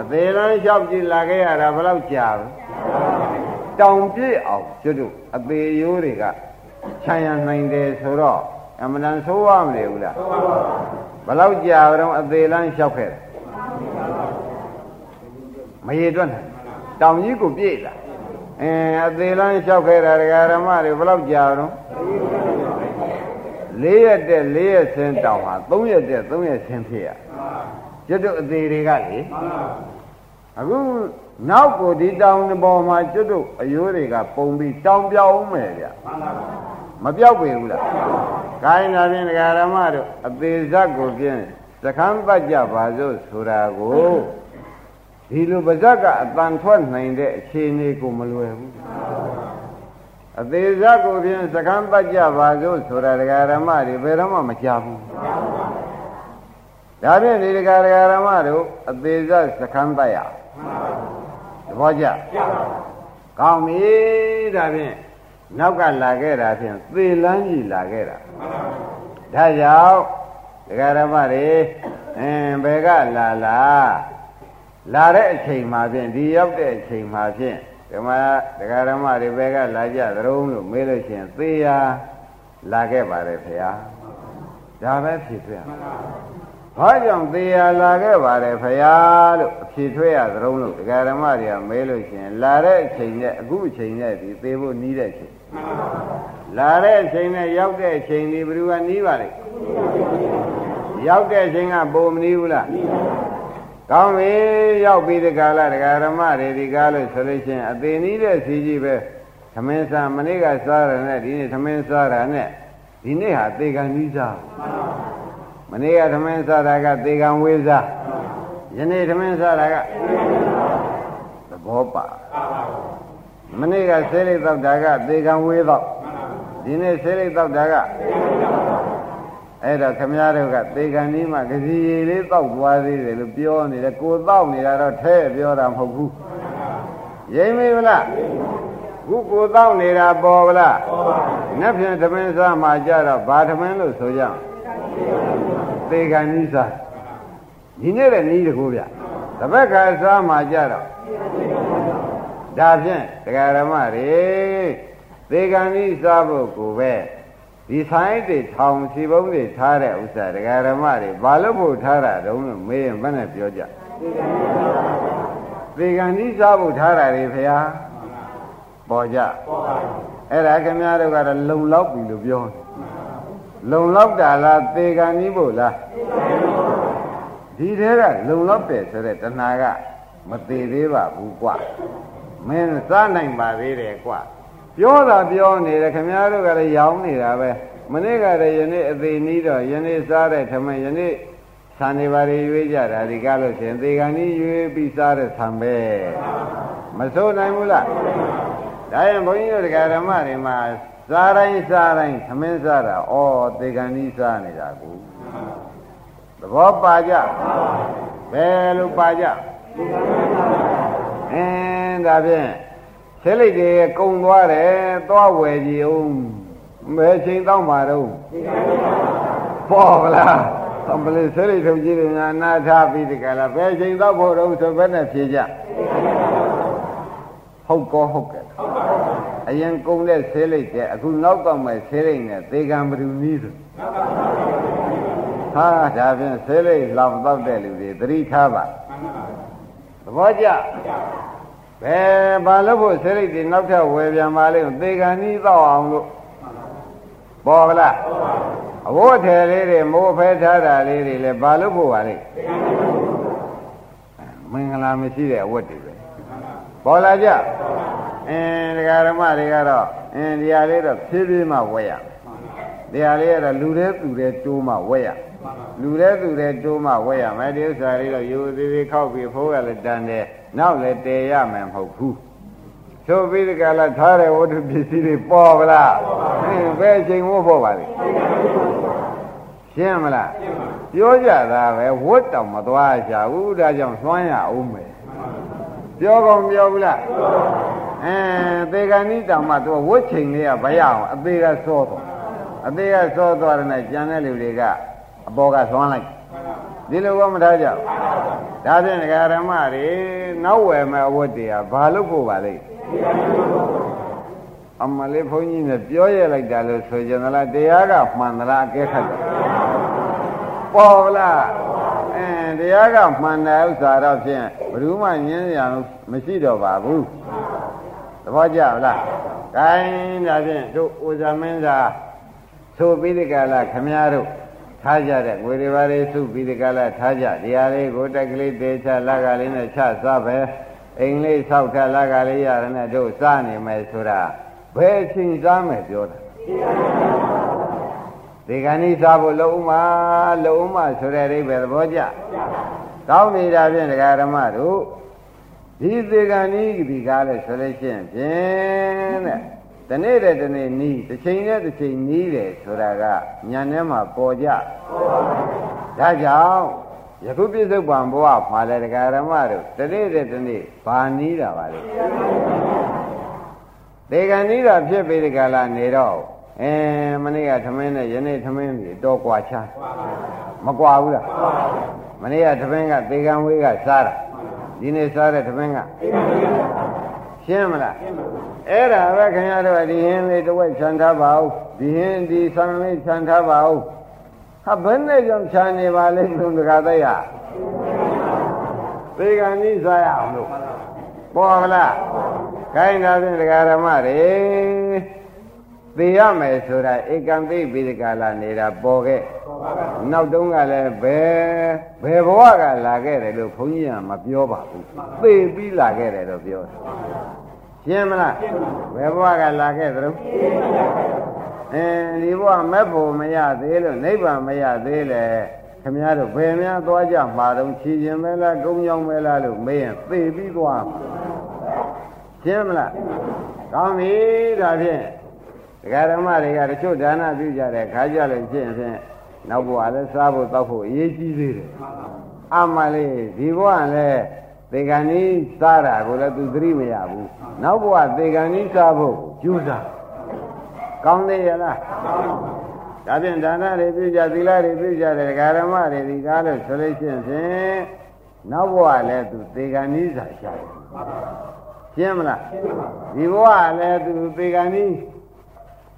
အသေးလန်းလျှောက်ကြည့်လာခဲ့ရတာဘယ်လောက်ကြာလဲတောင်ပြည့်အောင်ကျွတ်တို့အသေးရိုးတွေကခြံရနိုင်တယ်ဆိုတော့အမှန်တန်ဆိုးရမလဲဘူးလားဘလောက်ကြာတော့အသေးလန်းလျှောက်ခဲ့တယ် မရေတွက်နိုင်တောင်ကြီးကိုပြည့်လာအင်းအသေးလန်းလျှောက်ခဲ့တာဒကာရမတွေဘလောက်ကြာတော့၄ရက်တက်၄ရက်ဆင်းတောင်ဟာ၃ရက်တက်၃ရက်ဆင်းဖြစ်ရကျွတ်တို့အသေးတွေကလေအခုနောက်ကိုဒီတောင်ပေါ်မှာကျွတ်တို့အယိုးတွေကပုံပြီးတောင်ပြောင်းမယ်ဗျမပြောက်ပေဘူးလားကိုင်းလာပြင်ဒကာရမတို့အသေးဇက်ကိုပြင်သခန်းပတ်ကြပါစို့ဆိုတာကို ဒီလိုပါဇက်ကအတန်ထွက်နိုင်တဲ့အခြေအနေကိုမလွယ်ဘူးအသေးဇက်ကိုပြင်သခန်းပတ်ကြပါစို့ဆိုတာဒကာရမတွေဘယ်တော့မှမကြဘူးဒါဖြင့်ဒီဒကာဒကာရမတို့အသေးဇက်သခန်းပတ်ရသဘောကျကောင်းပြီဒါဖြင့်နောက်ကလာခဲ့တာဖြင့်သေလန်းကြီးလာခဲ့တာဒါကြောင့်ဒကာရမတွေအင်းဘယ်ကလာလာ လာတဲ့အချိန်မှာဖြင့်ဒီရောက်တဲ့အချိန်မှာဖြင့်ဓမ္မဒကာရမတွေဘယ်ကလာကြသရုံးလို့မေးလို့ရှိရင်သေရလာခဲ့ပါတယ်ဖေဟာဒါပဲဖြစ်ပြဘာကြောင့်သေရလာခဲ့ပါတယ်ဖရာလို့အဖြေထွက်ရသရုံးလို့ဒကာရမတွေကမဲလို့ရှိရင်လာတဲ့အချိန်နဲ့အခုအချိန်နဲ့ဒီသေဖို့နီးတဲ့အချိန်လာတဲ့အချိန်နဲ့ရောက်တဲ့အချိန်ဒီဘယ်သူကနီးပါလိမ့်ရောက်တဲ့အချိန်ကပုံမနီးဘူးလား ကောင်းပြီရောက်ပြီးဒီကာလဒကာရမတွေဒီကားလို့ဆိုလို့ရှိရင်အသေးနီးတဲ့စီကြီးပဲသမင်းစားမနေ့ကစားရတဲ့ဒီနေ့သမင်းစားတာနဲ့ဒီနေ့ဟာသေကံနီးစားမနေ့ကသမင်းစားတာကသေကံဝေးစားယနေ့သမင်းစားတာကသဘောပါမနေ့ကဆေးလိတ်တောက်တာကသေကံဝေးတော့ဒီနေ့ဆေးလိတ်တောက်တာက အဲ့တော့ခမည်းတော်ကသေကံကြီးမှကစီရည်လေးတောက်သွားသေးတယ်လို့ပြောနေတယ်ကိုတောက်နေတာတော့ထဲပြောတာမဟုတ်ဘူးရိမ့်မေးဗလားခုကိုတောက်နေတာပေါ်ဗလားပေါ်ပါဘူး။နှစ်ဖြင့်သမင်းစားမှကြတော့ဘာသမင်းလို့ဆိုကြသေကံကြီးစားဒီနေ့လည်းနီးတကူဗျတပတ်ခါစားမှကြတော့ဒါဖြင့်တရားဓမ္မတွေသေကံကြီးစားဖို့ကိုပဲ ဒီဆိုင်တွေထောင်စီပုံးတွေထားတဲ့ဥစ္စာတရားဓမ္မတွေဘာလို့ဖို့ထားတာတုံးလို့မေးရင်ဘယ်နဲ့ပြောကြသေကံကြီးစားဖို့ထားတာတွေဖျားပေါ်ကြပေါ်ပါဘူးအဲ့ဒါခင်ဗျားတို့ကတော့လုံလောက်ပြီလို့ပြောလုံလောက်တာလားသေကံကြီးဖို့လားဒီတဲကလုံလောက်တယ်ဆိုတဲ့တဏှာကမသေးသေးပါဘူးကွာမင်းစားနိုင်ပါသေးတယ်ကွာ ပြောတာပြောနေတယ်ခင်ဗျားတို့ကလည်းရောင်းနေတာပဲမနေ့ကတည်းယနေ့အသေးနီးတော့ယနေ့စားတဲ့ထမင်းယနေ့ဆံနေပါလေရွေးကြတာဒီကားလို့ရှင်သေကံကြီးရွေးပြီးစားတဲ့ဆံပဲမစိုးနိုင်ဘူးလားဒါရင်ဘုန်းကြီးတို့တရားဓမ္မတွေမှာစားတိုင်းစားတိုင်းသမင်းစားတာဩသေကံကြီးစားနေတာကူသဘောပါကြဘယ်လိုပါကြအင်းဒါဖြင့် ဆေးလိတ်တွေကုံသွားတယ်သွားဝယ်ကြည့်အောင်ဘယ်ချိန်တော့မှာတော့ပေါ်လားအမလေးဆေးလိတ်ထုတ်ကြည့်တယ်ညာနာထားပြီးဒီကလာဘယ်ချိန်တော့ဖို့တော့ဆိုဘယ်နဲ့ဖြေကြဟုတ်ကောဟုတ်ကဲ့အရင်ကုံတဲ့ဆေးလိတ်တဲ့အခုနောက်တော့မဲ့ဆေးလိတ်နဲ့သေကံဘယ်သူနည်းဆိုဟာဒါဖြင့်ဆေးလိတ်လောက်တော့တဲ့လူတွေသတိထားပါသဘောကျ ဘယ်ဘာလို့ဖို့ဆေးလိတ်တွေနောက်ထပ်ဝယ်ပြန်ပါလိမ့်သေကံနည်းတော့အောင်လို့ပေါ်ကလားအဝတ်ထည်လေးတွေမိုးဖဲထားတာလေးတွေလည်းဘာလို့ဖို့ပါလိမ့်မင်္ဂလာမရှိတဲ့အဝတ်တွေပဲပေါ်လာကြအင်းဒကာဓမ္မတွေကတော့အင်းဒီဟာလေးတော့ဖြည်းဖြည်းမှဝဲရဒီဟာလေးကတော့လူတဲ့သူတဲ့တိုးမှဝဲရလူတဲ့သူတဲ့တိုးမှဝဲရမယ်ဒီဥစ္စာလေးတော့ယူသေးသေးခောက်ပြီးဖိုးရလည်းတန်တယ် နောက်လည်းတည်ရမယ်မဟုတ်ဘူးသို့ပြီးဒီကလာထားတဲ့ဝတ္ထုပစ္စည်းတွေပေါ်ဗလားအင်းဘယ်ချိန်ဝတ်ဖို့ပါလဲရှင်းမလားပြောကြတာပဲဝတ်တောင်မသွားကြဘူးဒါကြောင့်သွမ်းရအောင်မယ်ပြောကောင်းပြောဘူးလားအဲသေကဏိတောင်မှသူဝတ်ချိန်လေးကမရအောင်အသေးကစောသွားအသေးကစောသွားတဲ့နဲ့ကြံတဲ့လူတွေကအပေါ်ကသွမ်းလိုက် ဒီလိုကမထားကြဘူးဒါဖြင့်ဒကာရမတွေနောက်ဝယ်မဲ့အဝတ်တွေကဘာလို့ဖို့ပါလိမ့်အမလေးဘုန်းကြီးနဲ့ပြောရလိုက်တာလို့ဆိုကြသလားတရားကမှန်သလားအကဲခတ်တယ်ပေါ်လားအင်းတရားကမှန်တဲ့ဥစ္စာတော့ဖြင့်ဘယ်သူမှညင်းရမရှိတော့ပါဘူးသဘောကျလားကိုင်းဒါဖြင့်တို့ဥဇမင်းသာသို့ပြီးဒီကလာခမည်းတော် ထားကြတဲ့ငွေတွေပါလေးစုပြီးဒီကလာထားကြဒီဟာလေးကိုတက်ကလေးတေချလက်ကလေးနဲ့ချစားပဲအိမ်လေးဆောက်ထလက်ကလေးရတဲ့တို့စားနေမယ်ဆိုတာဘယ်ချိန်စားမယ်ပြောတာဒီကနေ့စားဖို့လုံးမလုံးမဆိုတဲ့အိဗယ်သဘောကျကောင်းနေတာဖြင့်ဒကာဓမ္မတို့ဒီသေကံဤဒီကားလဲဆိုလို့ရှိရင်ဖြင့်တဲ့ တနေ့တဲ့တနေ့နီးတစ်ချိန်နဲ့တစ်ချိန်နီးတယ်ဆိုတာကညာထဲမှာပေါ်ကြဒါကြောင့်ယခုပြစ္ဆုတ်ပံဘဝမှာလဲဒကာရမတို့တနေ့တဲ့တနေ့ဘာနီးတာပါလဲဒေဂန်နီးတာဖြစ်ပြီးဒီကလာနေတော့အဲမနေ့ကသမင်းနဲ့ယနေ့သမင်းကြီးတော့ကွာချာမကွာဘူးလားမနေ့ကသမင်းကဒေဂန်ဝေးကစားတာဒီနေ့စားတဲ့သမင်းက ရှင်းမလားအဲ့ဒါပဲခင်ဗျားတို့ဒီဟင်းလေးတစ်ဝက်ခြံထားပါဦးဒီဟင်းဒီဆံလေးခြံထားပါဦးဟာဘယ်နဲ့ကြောင့်ခြံနေပါလဲဘုံတကားသိရသေကံဤစားရအောင်လို့ပေါ်လားခိုင်းတာဖြင့်ဒကာဓမ္မတွေသိရမယ်ဆိုတာဧကံသိပိဒကလာနေတာပေါ်ခဲ့ နောက်တုန်းကလည်းဘယ်ဘယ်ဘဝကလာခဲ့တယ်လို့ဘုန်းကြီးကမပြောပါဘူးသိပြီးလာခဲ့တယ်လို့ပြောတယ်ရှင်းမလားဘယ်ဘဝကလာခဲ့သလဲအဲဒီဘဝမဲ့ဖို့မရသေးလို့နိဗ္ဗာန်မရသေးလေခမည်းတော်ဘယ်များသွားကြမှာတော့ခြေရင်မဲလားကုန်းကြောင်းမဲလားလို့မေးရင်သိပြီးသွားရှင်းမလားကောင်းပြီဒါဖြင့်ဒကာဓမ္မတွေကတချို့ဒါနပြုကြတဲ့ခါကြလို့ရှင်းဖြင့် နောက်ဘဝလည်းစားဖို့တောက်ဖို့အရေးကြီးသေးတယ်အမှန်လေးဒီဘဝလည်းသေကံဤစားတာကိုလည်းသူသတိမရဘူးနောက်ဘဝသေကံဤစားဖို့ကြိုးစားကောင်းသေးရလားဒါဖြင့်ဒါနတွေပြုကြသီလတွေပြုကြတယ်ဒကာဓမ္မတွေဒီကားလို့ဆိုလို့ရှိရင်နောက်ဘဝလည်းသူသေကံဤစားရှာတယ်ရှင်းမလားဒီဘဝလည်းသူသေကံဤ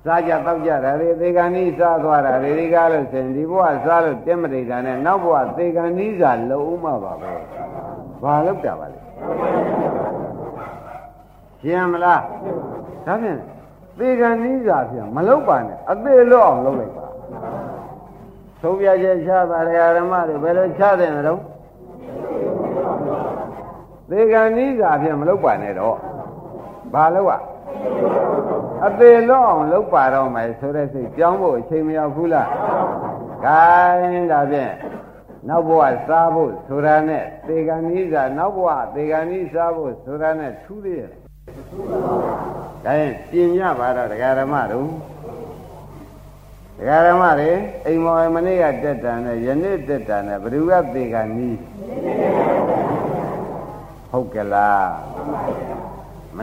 စားကြတောက်ကြတာလေသေကံဤစားသွားတာလေဒီကားလို့ဆိုရင်ဒီဘဝစားလို့တက်မတိတာနဲ့နောက်ဘဝသေကံဤစားလုံးမပါပဲဘာလောက်တာပါလဲရှင်းမလားဒါဖြင့်သေကံဤစားဖြင့်မလောက်ပါနဲ့အသေးလွတ်အောင်လုပ်လိုက်ပါသုံးပြချက်ချတာဓမ္မတွေဘယ်လိုချတဲ့လဲတော့သေကံဤစားဖြင့်မလောက်ပါနဲ့တော့ဘာလို့อ่ะ အသေးလွတ်အောင်လုပ်ပါတော့မယ်ဆိုတဲ့စိတ်ကြောင်းဖို့အချိန်မရောက်ဘူးလားဂိုင်းဒါဖြင့်နောက်ဘဝစားဖို့ဆိုတာနဲ့သေကံဤစားနောက်ဘဝသေကံဤစားဖို့ဆိုတာနဲ့ထူးသေးရဲ့ဒါရင်ပြင်ညပါတော့ဒကာဓမ္မတို့ဒကာဓမ္မတွေအိမ်မော်မနေ့ကတက်တာနဲ့ယနေ့တက်တာနဲ့ဘ누구ကသေကံဤဟုတ်ကလားမ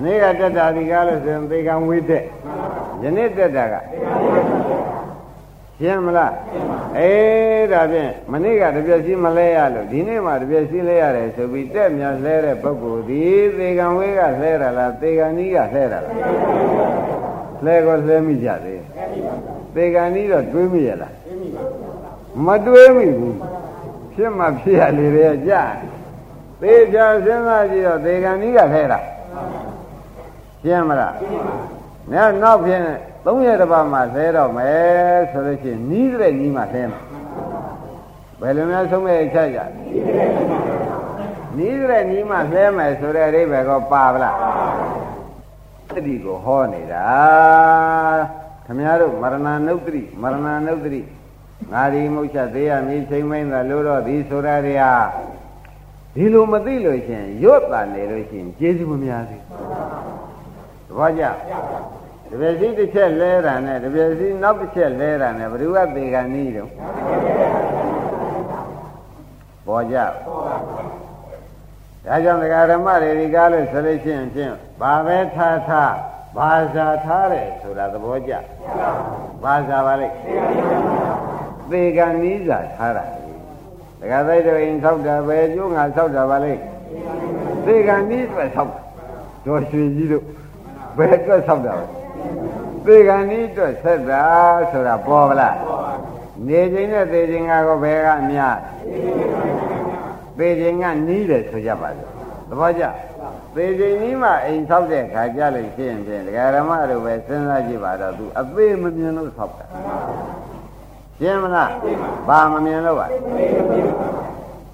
နေ့ကတက်တာဒီကားလို့ဆိုရင်သေကံဝိတက်ယနေ့တက်တာကရှင်းမလားအေးဒါဖြင့်မနေ့ကတပြည့်စည်းမလဲရလို့ဒီနေ့မှတပြည့်စည်းလဲရတယ်ဆိုပြီးတက်မြတ်လဲတဲ့ပုဂ္ဂိုလ်ဒီသေကံဝေးကလဲတာလားသေကံဤကလဲတာလားလဲကိုလဲမိကြသေးသေကံဤတော့တွေးမိရလားမတွေးမိဘူးဖြစ်မှဖြစ်ရလေတဲ့ကြာသေချာစဉ်းစားကြည့်တော့သေကံဤကလဲတာ ရှင်းမလားနောက်နောက်ဖြင့်သုံးရတစ်ပါးမှလဲတော့မယ်ဆိုလို့ရှိရင်နီးတဲ့နီးမှလဲမှာဘယ်လိုများဆုံးမဲ့ချက်ကြနီးတဲ့နီးမှလဲမယ်ဆိုတဲ့အဓိပ္ပာယ်ကပါဗလားတတိကိုဟောနေတာခမည်းတော်မရဏနုဒ္ဓတိမရဏနုဒ္ဓတိငါဒီမုတ်ချက်သေးရမည်ချိန်မိုင်းသာလို့တော့ဒီဆိုရတဲ့ဟာဒီလိုမသိလို့ရှင်ရွတ်တာနေလို့ရှင်ကျေးဇူးမများသေး သဘောကျတပည့်စီတစ်ချက်လဲတာနဲ့တပည့်စီနောက်တစ်ချက်လဲတာနဲ့ဘယ်သူကသေကံနည်းတော့ပေါ်ကြဒါကြောင့်ဒကာဓမ္မတွေဒီကားလို့ဆိုလို့ရှိရင်ဖြင့်ဘာပဲထားထားဘာသာထားတယ်ဆိုတာသဘောကျဘာသာပါလိမ့်သေကံနည်းစာထားတာဒကာသိတဲ့အိမ်ဆောက်တာပဲကျိုးငါဆောက်တာပါလိမ့်သေကံနည်းအတွက်ဆောက်တာတို့ရွှေကြီးတို့ ဘယ်အတွက်ဆောက်တာလဲသေကံဤအတွက်ဆက်တာဆိုတာပေါ်ဗလားနေခြင်းနဲ့သေခြင်းကတော့ဘယ်ကအများသေခြင်းကနီးတယ်ဆိုကြပါစို့သဘောကျသေခြင်းနီးမှအိမ်ဆောက်တဲ့ခါကြလို့ရှိရင်ဖြင့်ဒကာရမတို့ပဲစဉ်းစားကြည့်ပါတော့သူအသေးမမြင်လို့ဆောက်တာရှင်းမလားဘာမမြင်လို့ပါ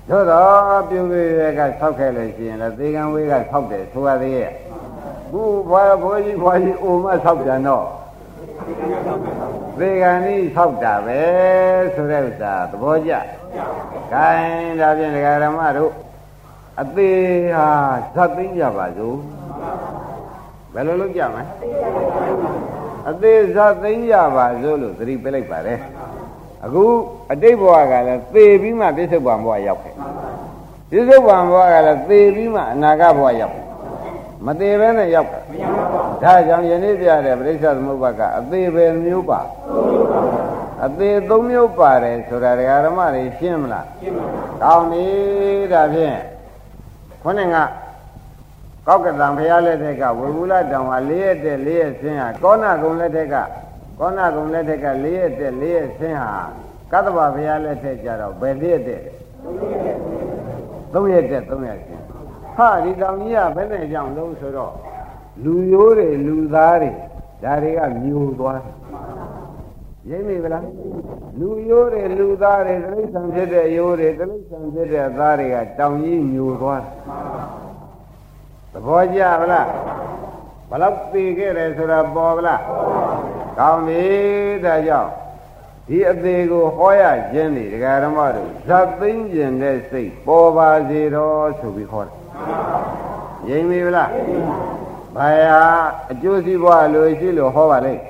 သို့တော့ပြုပြီးကဆောက်ခဲ့လို့ရှိရင်လည်းသေကံဝေးကဆောက်တယ်ဆိုရသေးရဲ့ ခုဘွားဘိုးကြီးဘွားကြီးအိုမဆောက်ပြန်တော့သေကံဤဆောက်တာပဲဆိုတဲ့ဥစ္စာသဘောကျ။ခိုင်းဒါဖြင့်ဒကာရမတို့အသေးဟာဇတ်သိမ့်ကြပါစို့ဘယ်လိုလုပ်ကြမလဲအသေးဇတ်သိမ့်ကြပါစို့လို့သတိပေးလိုက်ပါတယ်အခုအတိတ်ဘဝကလည်းသေပြီးမှပြစ္ဆုတ်ပံဘဝရောက်ခဲ့ပြစ္ဆုတ်ပံဘဝကလည်းသေပြီးမှအနာဂတ်ဘဝရောက် မသေးဘဲနဲ့ရောက်တာဒါကြောင့်ယနေ့ပြတဲ့ပြိဿသမုပ္ပါကအသေးပဲမျိုးပါအသေးသုံးမျိုးပါတယ်ဆိုတာဓမ္မတွေရှင်းမလားရှင်းပါဘူးကောင်းပြီဒါဖြင့်ခေါင်းကကောက်ကတံဖရာလက်ထက်ကဝေဘူးလတောင်ဟာ၄ရက်တက်၄ရက်ဆင်းဟာကောဏကုံလက်ထက်ကကောဏကုံလက်ထက်က၄ရက်တက်၄ရက်ဆင်းဟာကတ္တဗဖရာလက်ထက်ကြတော့ဘယ်၄ရက်တက်၃ရက်တက်၃ရက်ဆင်း ဟာဒီတောင်ကြီးကဘယ်နဲ့ကြောင့်လုံးဆိုတော့လူရိုးတွေလူသားတွေဒါတွေကမျိုးသွားရိမ့်မိဗလားလူရိုးတွေလူသားတွေတိရစ္ဆာန်ဖြစ်တဲ့ရိုးတွေတိရစ္ဆာန်ဖြစ်တဲ့သားတွေကတောင်ကြီးမျိုးသွားသဘောကျဗလားဘလောက်သိခဲ့တယ်ဆိုတာပေါ်ဗလားကောင်းပြီဒါကြောင့်ဒီအသေးကိုဟောရခြင်းနေဒကာဓမ္မတို့ဇတ်သိမ့်ကျင်တဲ့စိတ်ပေါ်ပါစေတော့ဆိုပြီးဟောတယ် ရိမ့်ပြီဗလားဘာယာအကျိုးစီးပွားလို့ရှိလို့ဟောပါလိမ့်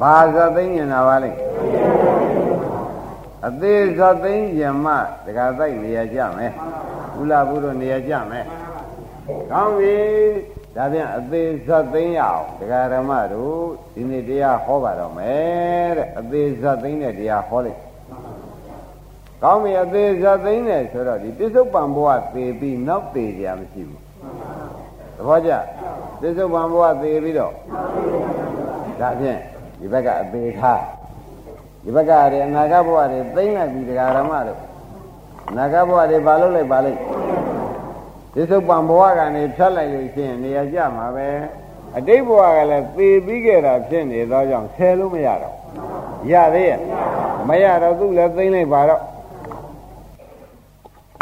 ဘာဇသိမ့်ကျင်တာပါလိမ့်အသေးဇသိမ့်ကျင်မှဒကာတိုက်နေရကြမယ်ဘုလားဘုတို့နေရကြမယ်ကောင်းပြီဒါပြန်အသေးဇသိမ့်ရအောင်ဒကာဓမ္မတို့ဒီနေ့တရားဟောပါတော့မယ်တဲ့အသေးဇသိမ့်တဲ့တရားဟောလိုက် ကောင်းပြီအသေးဇသိမ့်တယ်ဆိုတော့ဒီပစ္စုပန်ဘဝသေပြီးနောက်သေကြမရှိဘူးသဘောကျပစ္စုပန်ဘဝသေပြီးတော့ဒါဖြင့်ဒီဘက်ကအသေးထားဒီဘက်ကရအနာဂတ်ဘဝတွေသိမ့်လိုက်ပြီတရားဓမ္မတို့အနာဂတ်ဘဝတွေဘာလုပ်လိုက်ပါလိမ့်ဒီစုပ်ပံဘဝကနေဖြတ်လိုက်လို့ရှိရင်နေရာကျမှာပဲအတိတ်ဘဝကလည်းသေပြီးခဲ့တာဖြစ်နေသောကြောင့်ဆယ်လို့မရတော့ရသေးရဲ့မရတော့သူ့လည်းသိမ့်လိုက်ပါတော့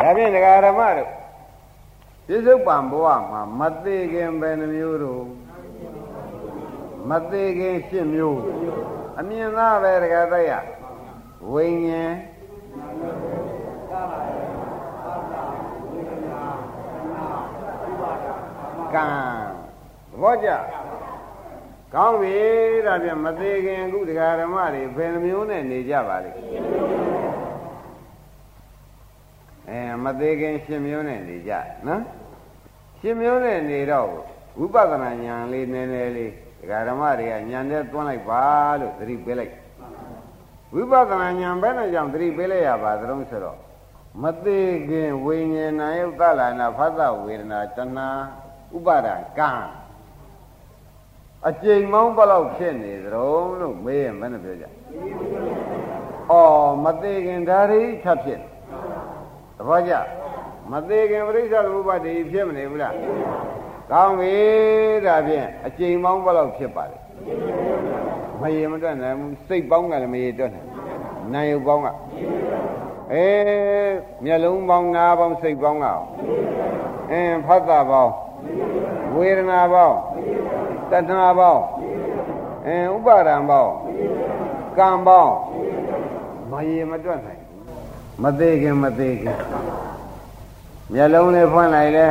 ဒါဖြင့်တရားဓမ္မတို့ဒီစုပ်ပံဘဝမှာမသေးခင်ပဲနှမျိုးတို့မသေးခင်ရှင်းမျိုးအမြင်သားပဲတကယ်သိရဝိညာဉ်ကံဘောကြကောင်းပြီဒါပြန်မသေးခင်အခုတရားဓမ္မတွေဘယ်နှမျိုးနဲ့နေကြပါလိမ့် အဲမသေးခင်ရှင်မျိုးနဲ့နေကြနော်ရှင်မျိုးနဲ့နေတော့ဝိပဿနာဉာဏ်လေးနည်းနည်းလေးဒကာဓမ္မတွေကညံတဲ့သွန်းလိုက်ပါလို့သတိပေးလိုက်ဝိပဿနာဉာဏ်ဘယ်နဲ့ကြောင့်သတိပေးလိုက်ရပါသလဲဆိုတော့မသေးခင်ဝိညာဏယုတ်တလာနာဖသဝေဒနာတဏှာဥပါဒကံအကျိန်မောင်းဘလောက်ဖြစ်နေသတုံးလို့မေးရင်ဘယ်နဲ့ပြောကြ။အော်မသေးခင်ဓာရီထပ်ဖြစ်။ သဘောကျ။မသေးခင်ပရိစ္ဆေသမုပ္ပါဒိဖြစ်မနေဘူးလား။ကောင်းပြီဒါဖြင့်အကျိန်မောင်းဘလောက်ဖြစ်ပါလေ။မရေမတွက်နိုင်ဘူးစိတ်ပေါင်းကလည်းမရေတွက်နိုင်။နာယုတ်ပေါင်းကအေးမျက်လုံးပေါင်းနားပေါင်းစိတ်ပေါင်းကအင်းဖတ်တာပေါင်းဝေဒနာပေါင်းတဏှာပေါင်းအင်းဥပါဒံပေါင်းကံပေါင်းမရေမတွက်နိုင် မသေးခင်မသေးခင်မျက်လုံးလေးဖွင့်လိုက်လဲ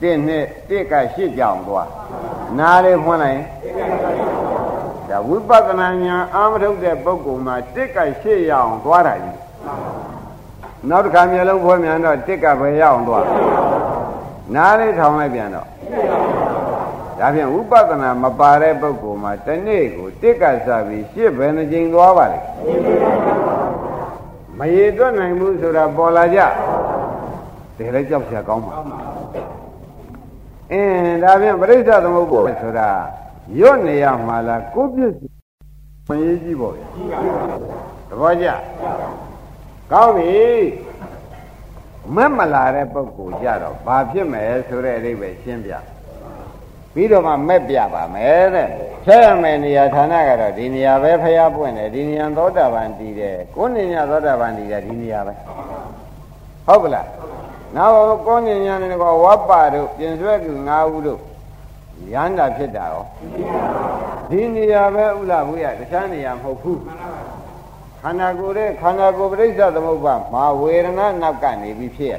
တစ်နှစ်တစ်ကရှစ်ကြောင်သွားနားလေးဖွင့်လိုက်ဒါဝိပဿနာဉာဏ်အာမထုတ်တဲ့ပုဂ္ဂိုလ်မှာတစ်ကရှစ်ရောင်သွားတာကြီးနောက်တစ်ခါမျက်လုံးဖွင့်မြန်တော့တစ်ကပဲရအောင်သွားနားလေးထောင်လိုက်ပြန်တော့ဒါဖြင့်ဝိပဿနာမပါတဲ့ပုဂ္ဂိုလ်မှာတနေ့ကိုတစ်ကစပြီးရှစ်ဘယ်နှကြိမ်သွားပါလဲ မရေတွက်နိုင်ဘူးဆိုတာပေါ်လာကြတယ်လည်းကြောက်ကြကောင်းပါအင်းဒါဖြင့်ပြိဿသမုပ္ပါဒ်ဆိုတာရွတ်နေရမှာလားကိုပြည့်မရေးကြည့်ပေါ့ဗျာသဘောကျကောင်းပြီမက်မလာတဲ့ပုံကိုကြတော့ဘာဖြစ်မယ်ဆိုတဲ့အဓိပ္ပာယ်ရှင်းပြ ပြီးတော့မှမက်ပြပါမယ်တဲ့ဖြဲရမယ်နေရာဌာနကတော့ဒီနေရာပဲဖျားပွင့်တယ်ဒီနေရာသောတာပန်တည်တယ်ကိုယ်နေညာသောတာပန်တည်တယ်ဒီနေရာပဲဟုတ်ကလားနောက်ကိုယ်နေညာနဲ့ကောဝပ္ပတို့ပြင်ဆွဲကူ၅ဦးတို့ရဟန္တာဖြစ်တာရောဒီနေရာပဲဥလာဘူးရတခြားနေရာမဟုတ်ဘူးခန္ဓာကိုယ်ရဲ့ခန္ဓာကိုယ်ပြိဿသမုပ္ပါမှာဝေဒနာနောက်ကနေပြီးဖြစ်ရ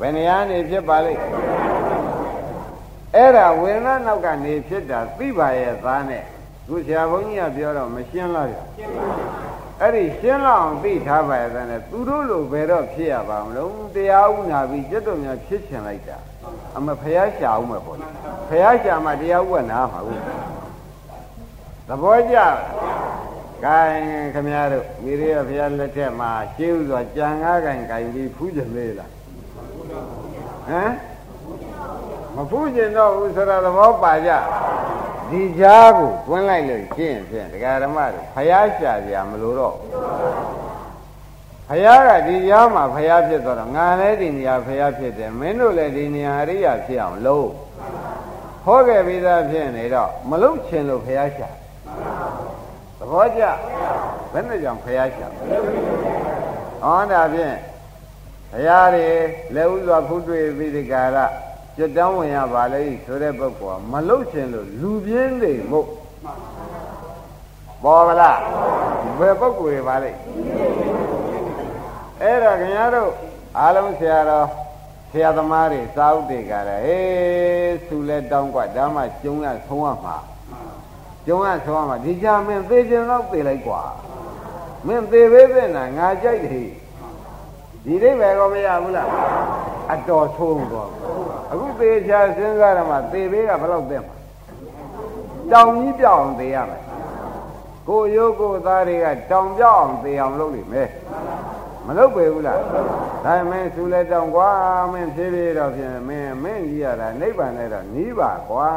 ဘယ်နေရာနေဖြစ်ပါလိမ့် အဲ့ဒါဝေဒနာနောက်ကနေဖြစ်တာသိပါရဲ့သားနဲ့ခုဆရာဘုန်းကြီးကပြောတော့မရှင်းလားဗျအဲ့ဒီရှင်းလောက်အောင်သိထားပါရဲ့သားနဲ့သူတို့လိုဘယ်တော့ဖြစ်ရပါမလို့တရားဥနာပြီးကျွတ်တော်များဖြစ်ချင်လိုက်တာအမဖះရှာအောင်မယ်ပေါ့ဖះရှာမှတရားဥဝနာမှာဘူးသဘောကျကဲခမရတို့မိရိယဘုရားလက်ထက်မှာရှင်းဥစွာကြံကားကင်ကင်ပြီးဖူးကြလေလားဟမ်မ ဖူးကျင်တော့ဘူးဆိုတာသဘောပါကြဒီကြားကိုတွန်းလိုက်လို့ရှင်းဖြင့်ဒကာဓမ္မတို့ဖျားရှာကြမလို့တော့ဖျားကဒီကြားမှာဖျားဖြစ်တော့ငါလည်းဒီနေရာဖျားဖြစ်တယ်မင်းတို့လည်းဒီနေရာအရိယာဖြစ်အောင်လုပ်ဟောခဲ့ပြီးသားဖြစ်နေတော့မလုပ်ချင်လို့ဖျားရှာသဘောကျဘယ်နဲ့ကြောင့်ဖျားရှာဟောတာဖြင့်ဘုရားတွေလက်ဥစွာဖုတွေ့ပြီးဒီကာရ ကျွတ်တောင်းဝင်ရပါလေဆိုတဲ့ပုဂ္ဂိုလ်ကမလုတ်ချင်လို့လူပြင်းနေမို့ပေါ်မလားဘယ်ပုဂ္ဂိုလ်တွေပါလဲအဲ့တော့ခင်ဗျားတို့အားလုံးဆရာတော်ဆရာသမားတွေစာဥတွေကလည်းဟေးသူလဲတောင်းกว่าဒါမှကျုံရဆုံးရမှာကျုံရဆုံးရမှာဒီကြမင်းသေခြင်းတော့သေလိုက်กว่าမင်းသေပေးတဲ့နာငါကြိုက်တယ် ဒီအိဗယ်ကောမရဘူးလားအတော်ဆုံးတော့အခုသေချာစဉ်းစားရမှာသေပေးကဘယ်လောက်သိမှာတောင်ကြီးပြောင်းသေရမယ်ကိုရိုးကိုသားတွေကတောင်ပြောင်းသေအောင်လုပ်လိမ့်မယ်မလုပ်ပေဘူးလားဒါမင်းသူလဲတောင်ကွာမင်းဖြည်းဖြည်းတော့ဖြင့်မင်းမင်းကြီးရတာနိဗ္ဗာန်နဲ့တော့နီးပါကွာ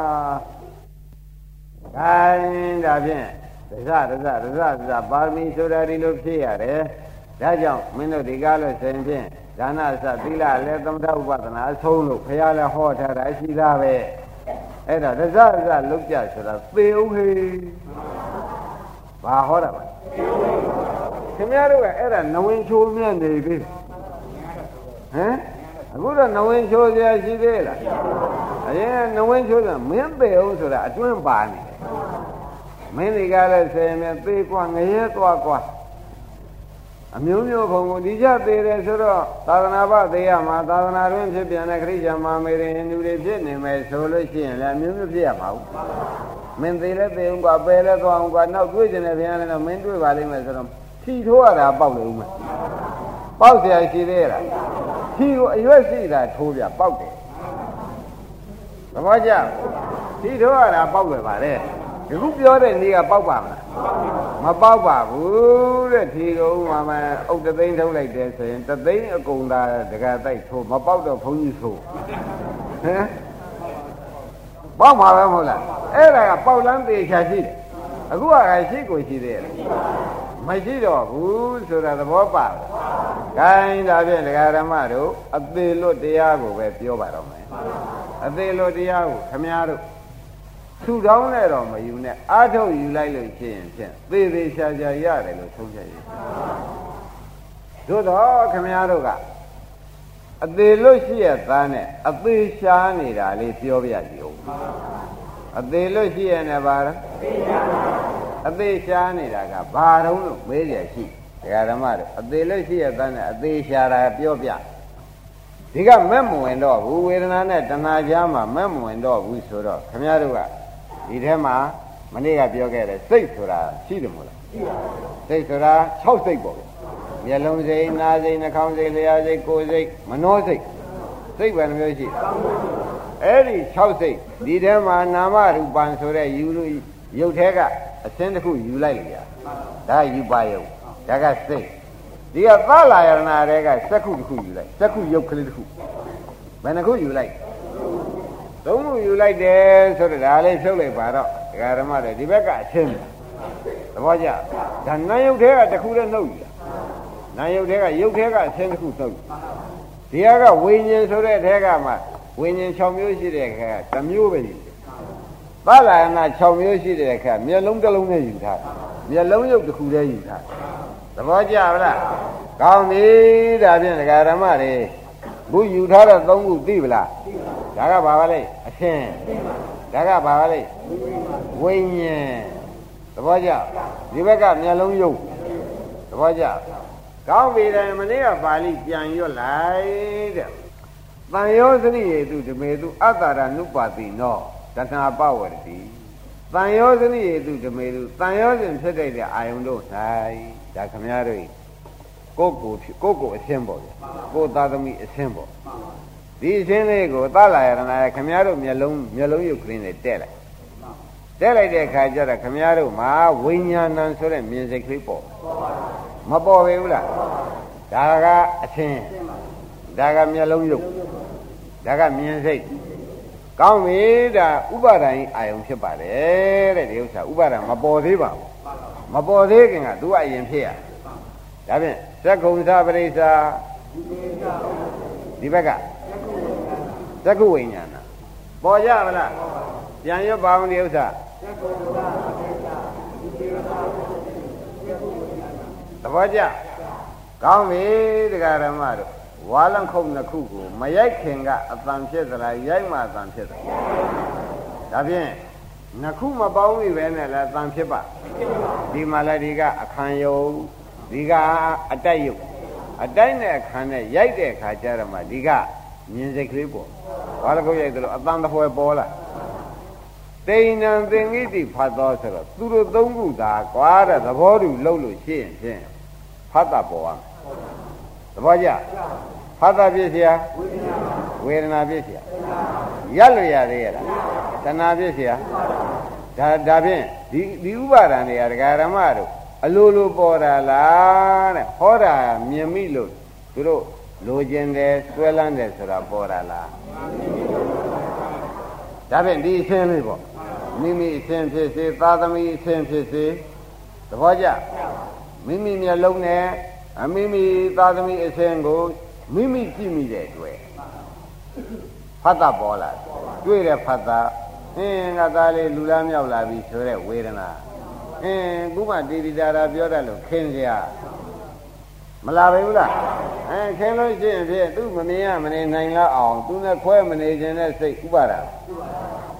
ခိုင်းဒါဖြင့်ဒဇဒဇဒဇဒဇပါရမီဆိုတာဒီလိုဖြစ်ရတယ် ဒါကြောင့်မင်းတို့ဒီကားလို့ဆိုရင်ဖြင့်ဒါနသသီလလည်းသမထဥပဒနာအဆုံးလို့ဖရာလည်းဟောထားတာရှိသားပဲအဲ့ဒါဒဇဒဇလုတ်ကြဆိုတာသေဦးဟေဘာဟောတာပါခင်ဗျားတို့ကအဲ့ဒါနဝင်ချိုးမြတ်နေပြီဟမ်အခုတော့နဝင်ချိုးစရာရှိသေးလားအရင်နဝင်ချိုးဆိုမင်းပေအောင်ဆိုတာအတွင်းပါနေတယ်မင်းဒီကားလည်းဆယ်မြဲသေกว่าငရဲသွားกว่า အမျိုးမျိုးဘုံကိုဒီကြသေးတယ်ဆိုတော့သာသနာ့ဘသေးရမှာသာသနာ့တွင်ဖြစ်ပြန်တဲ့ခရိယာမမေရင်ဟိန္ဒူတွေဖြစ်နေမယ်ဆိုလို့ရှိရင်လည်းအမျိုးမျိုးဖြစ်ရမှာဘူးမင်းသေးလဲသေးအောင်ကပယ်လဲသွားအောင်ကနောက်တွေ့ကျင်တဲ့ဘုရားလည်းတော့မင်းတွေ့ပါလိမ့်မယ်ဆိုတော့ထီထိုးရတာပေါက်လေဦးမယ်ပေါက်เสียရှိသေးလားထီကိုအရွက်ရှိတာထိုးပြပေါက်တယ်သဘောကျထီထိုးရတာပေါက်လေပါလေဒီ ခုပြောတဲ့နေ့ကပေါက်ပါမလားမပေါက်ပါဘူးတဲ့ထီကုန်မှာမအုတ်တသိန်းထုတ်လိုက်တယ်ဆိုရင်တသိန်းအကုန်သာတကယ်တိုက်ထိုးမပေါက်တော့ဘုန်းကြီးဆိုဟမ်ပေါက်မှာပဲမဟုတ်လားအဲ့ဒါကပေါက်လန်းသေးချာရှိတယ်အခုကရှိကိုရှိသေးတယ်မရှိတော့ဘူးဆိုတာသဘောပါလား။ခိုင်းဒါဖြင့်ဒကာဓမ္မတို့အသေးလွတ်တရားကိုပဲပြောပါတော့မယ်။အသေးလွတ်တရားကိုခမည်းတော် သူတောင်းနဲ့တော့မယူနဲ့အာထုတ်ယူလိုက်လို့ရှိရင်ဖြင့်သေသေးချာချာရတယ်လို့ဆုံးဖြတ်ရ။သို့တော့ခမည်းတော်ကအသေးလွတ်ရှိရသားနဲ့အသေးရှားနေတာလေးပြောပြကြည့်ဦး။အသေးလွတ်ရှိရနေပါလား။သေရှားအသေးရှားနေတာကဘာတုံးလို့မေးရရှိဒကာဓမ္မတို့အသေးလို့ရှိရတဲ့အသေးရှားတာပြောပြဒီကမက်မဝင်တော့ဘူးဝေဒနာနဲ့တဏှာကြားမှာမက်မဝင်တော့ဘူးဆိုတော့ခမည်းတော်က ဒီထဲမှာမနေ့ကပြောခဲ့တယ်စိတ်ဆိုတာရှိတယ်မို့လားစိတ်ဆိုတာ6စိတ်ပေါ့မျက်လုံးစိတ်နားစိတ်နှာခေါင်းစိတ်လျှာစိတ်ကိုယ်စိတ်မနှောစိတ်စိတ်ပဲနှမျိုးရှိတယ်အဲ့ဒီ6စိတ်ဒီထဲမှာနာမရူပံဆိုတဲ့ယူရုပ်ထဲကအစင်းတစ်ခုယူလိုက်လေရဒါယူပါယုံဒါကစိတ်ဒီကသလာယရဏတွေကစက္ခုတစ်ခုယူလိုက်စက္ခုယုတ်ကလေးတစ်ခုဘယ်နှခုယူလိုက် သုံးခုယူလိုက်တယ်ဆိုတော့ဒါလေးဖြုတ်လိုက်ပါတော့ဒကာဓမ္မတွေဒီဘက်ကအချင်းသဘောကျဒါနာယုတ်သေးကတခုတည်းနှုတ်ယူနာယုတ်သေးကယုတ်သေးကအချင်းတစ်ခုနှုတ်ယူဒီကဝိညာဉ်ဆိုတဲ့ထဲကမှဝိညာဉ်6မျိုးရှိတဲ့ခါကတစ်မျိုးပဲရှိတယ်ပါဠိနာ6မျိုးရှိတဲ့ခါမျက်လုံးတစ်လုံးနဲ့ယူထားမျက်လုံးယုတ်တစ်ခုတည်းယူထားသဘောကျပါလားကောင်းပြီဒါဖြင့်ဒကာဓမ္မတွေဘုယူထားတဲ့သုံးခုသိပလား ဒါကဘာပါလဲအရှင်းဒါကဘာပါလဲဝိညာဉ်သဘောကျဒီဘက်ကမျက်လုံးယုတ်သဘောကျကောင်းပြီတယ်မနေ့ကပါဠိပြန်ရွတ်လိုက်တဲ့တန်ယောသနိယေတုဓမေတုအတ္တရာနုပါတိနောတဏှာပဝရတိတန်ယောသနိယေတုဓမေတုတန်ယောစဉ်ဖြစ်တဲ့အာယုံတို့၌ဒါခမရတို့ကိုကိုကိုကိုအရှင်းပေါ့ကိုသာသမီအရှင်းပေါ့ ဒီအရှင်းလေးကိုသလာယရဏခမရတို့မျက်လုံးမျက်လုံးရုပ်ကလေးနဲ့တဲ့လိုက်တဲ့လိုက်တဲ့အခါကျတော့ခမရတို့မှာဝိညာဏံဆိုတဲ့မြင်စိတ်ကလေးပေါ့မပေါ်ပဲဘူးလားဒါကအရှင်းဒါကမျက်လုံးရုပ်ဒါကမြင်စိတ်ကောင်းပြီဒါဥပါဒိုင်အာယုံဖြစ်ပါတယ်တဲ့ဒီဥစ္စာဥပါဒံမပေါ်သေးပါဘူးမပေါ်သေးခင်ကသူကအရင်ဖြစ်ရဒါဖြင့်သက္ကုံသပရိစ္ဆာဒီဘက်က သက္ကုဝိညာဏပေါ်ကြမလားပြန်ရွတ်ပါအောင်ဒီဥစ္စာသဘောကျကောင်းပြီတရားဓမ္မတို့ဝါလန့်ခုတ်နှစ်ခုကိုမရိုက်ခင်ကအတန်ဖြစ်သလားရိုက်မှအတန်ဖြစ်သလားဒါဖြင့်နှစ်ခုမပေါင်းပြီပဲနဲ့လည်းအတန်ဖြစ်ပါဒီမှာလည်းဒီကအခမ်းယုံဒီကအတိုက်ယုံအတိုက်နဲ့အခမ်းနဲ့ရိုက်တဲ့အခါကျတော့မှဒီက မြင်စိတ်ကလေးပေါ့ဝါလန့်ခုတ်ရိုက်တယ်လို့အတန်တစ်ဖွဲပေါ်လာတိဏ္ဏသင်္ကိတိဖတ်တော်ဆိုတော့သူတို့သုံးခုသာကွာတဲ့သဘောတူလှုပ်လို့ရှိရင်ဖြင့်ဖတ်တာပေါ်ရမယ်သဘောကျဖတ်တာဖြစ်เสียဝေဒနာဖြစ်เสียရက်လို့ရသေးရလားတဏှာဖြစ်เสียဒါဒါဖြင့်ဒီဒီဥပါဒံတွေကဒကာရမတို့အလိုလိုပေါ်တာလားတဲ့ဟောတာမြင်မိလို့သူတို့ လိုချင်တယ်ဆွဲလန်းတယ်ဆိုတာပေါ်တာလားဒါဖြင့်ဒီအရှင်းလေးပေါ့မိမိအရှင်းဖြစ်စေသာသမီအရှင်းဖြစ်စေသဘောကျမိမိမျက်လုံးနဲ့အမိမိသာသမီအရှင်းကိုမိမိကြည့်မိတဲ့တွေ့ဖတ်တာပေါ်လာတွေ့တဲ့ဖတ်တာအင်းငါသားလေးလူလားမြောက်လာပြီဆိုတဲ့ဝေဒနာအင်းခုမှတိတိတာတာပြောတတ်လို့ခင်းကြ မလာပဲဘူးလားအဲခင်းလို့ရှိရင်ဖြင့်သူမမြင်ရမနေနိုင်လောက်အောင်သူနဲ့ခွဲမနေခြင်းနဲ့စိတ်ဥပါဒ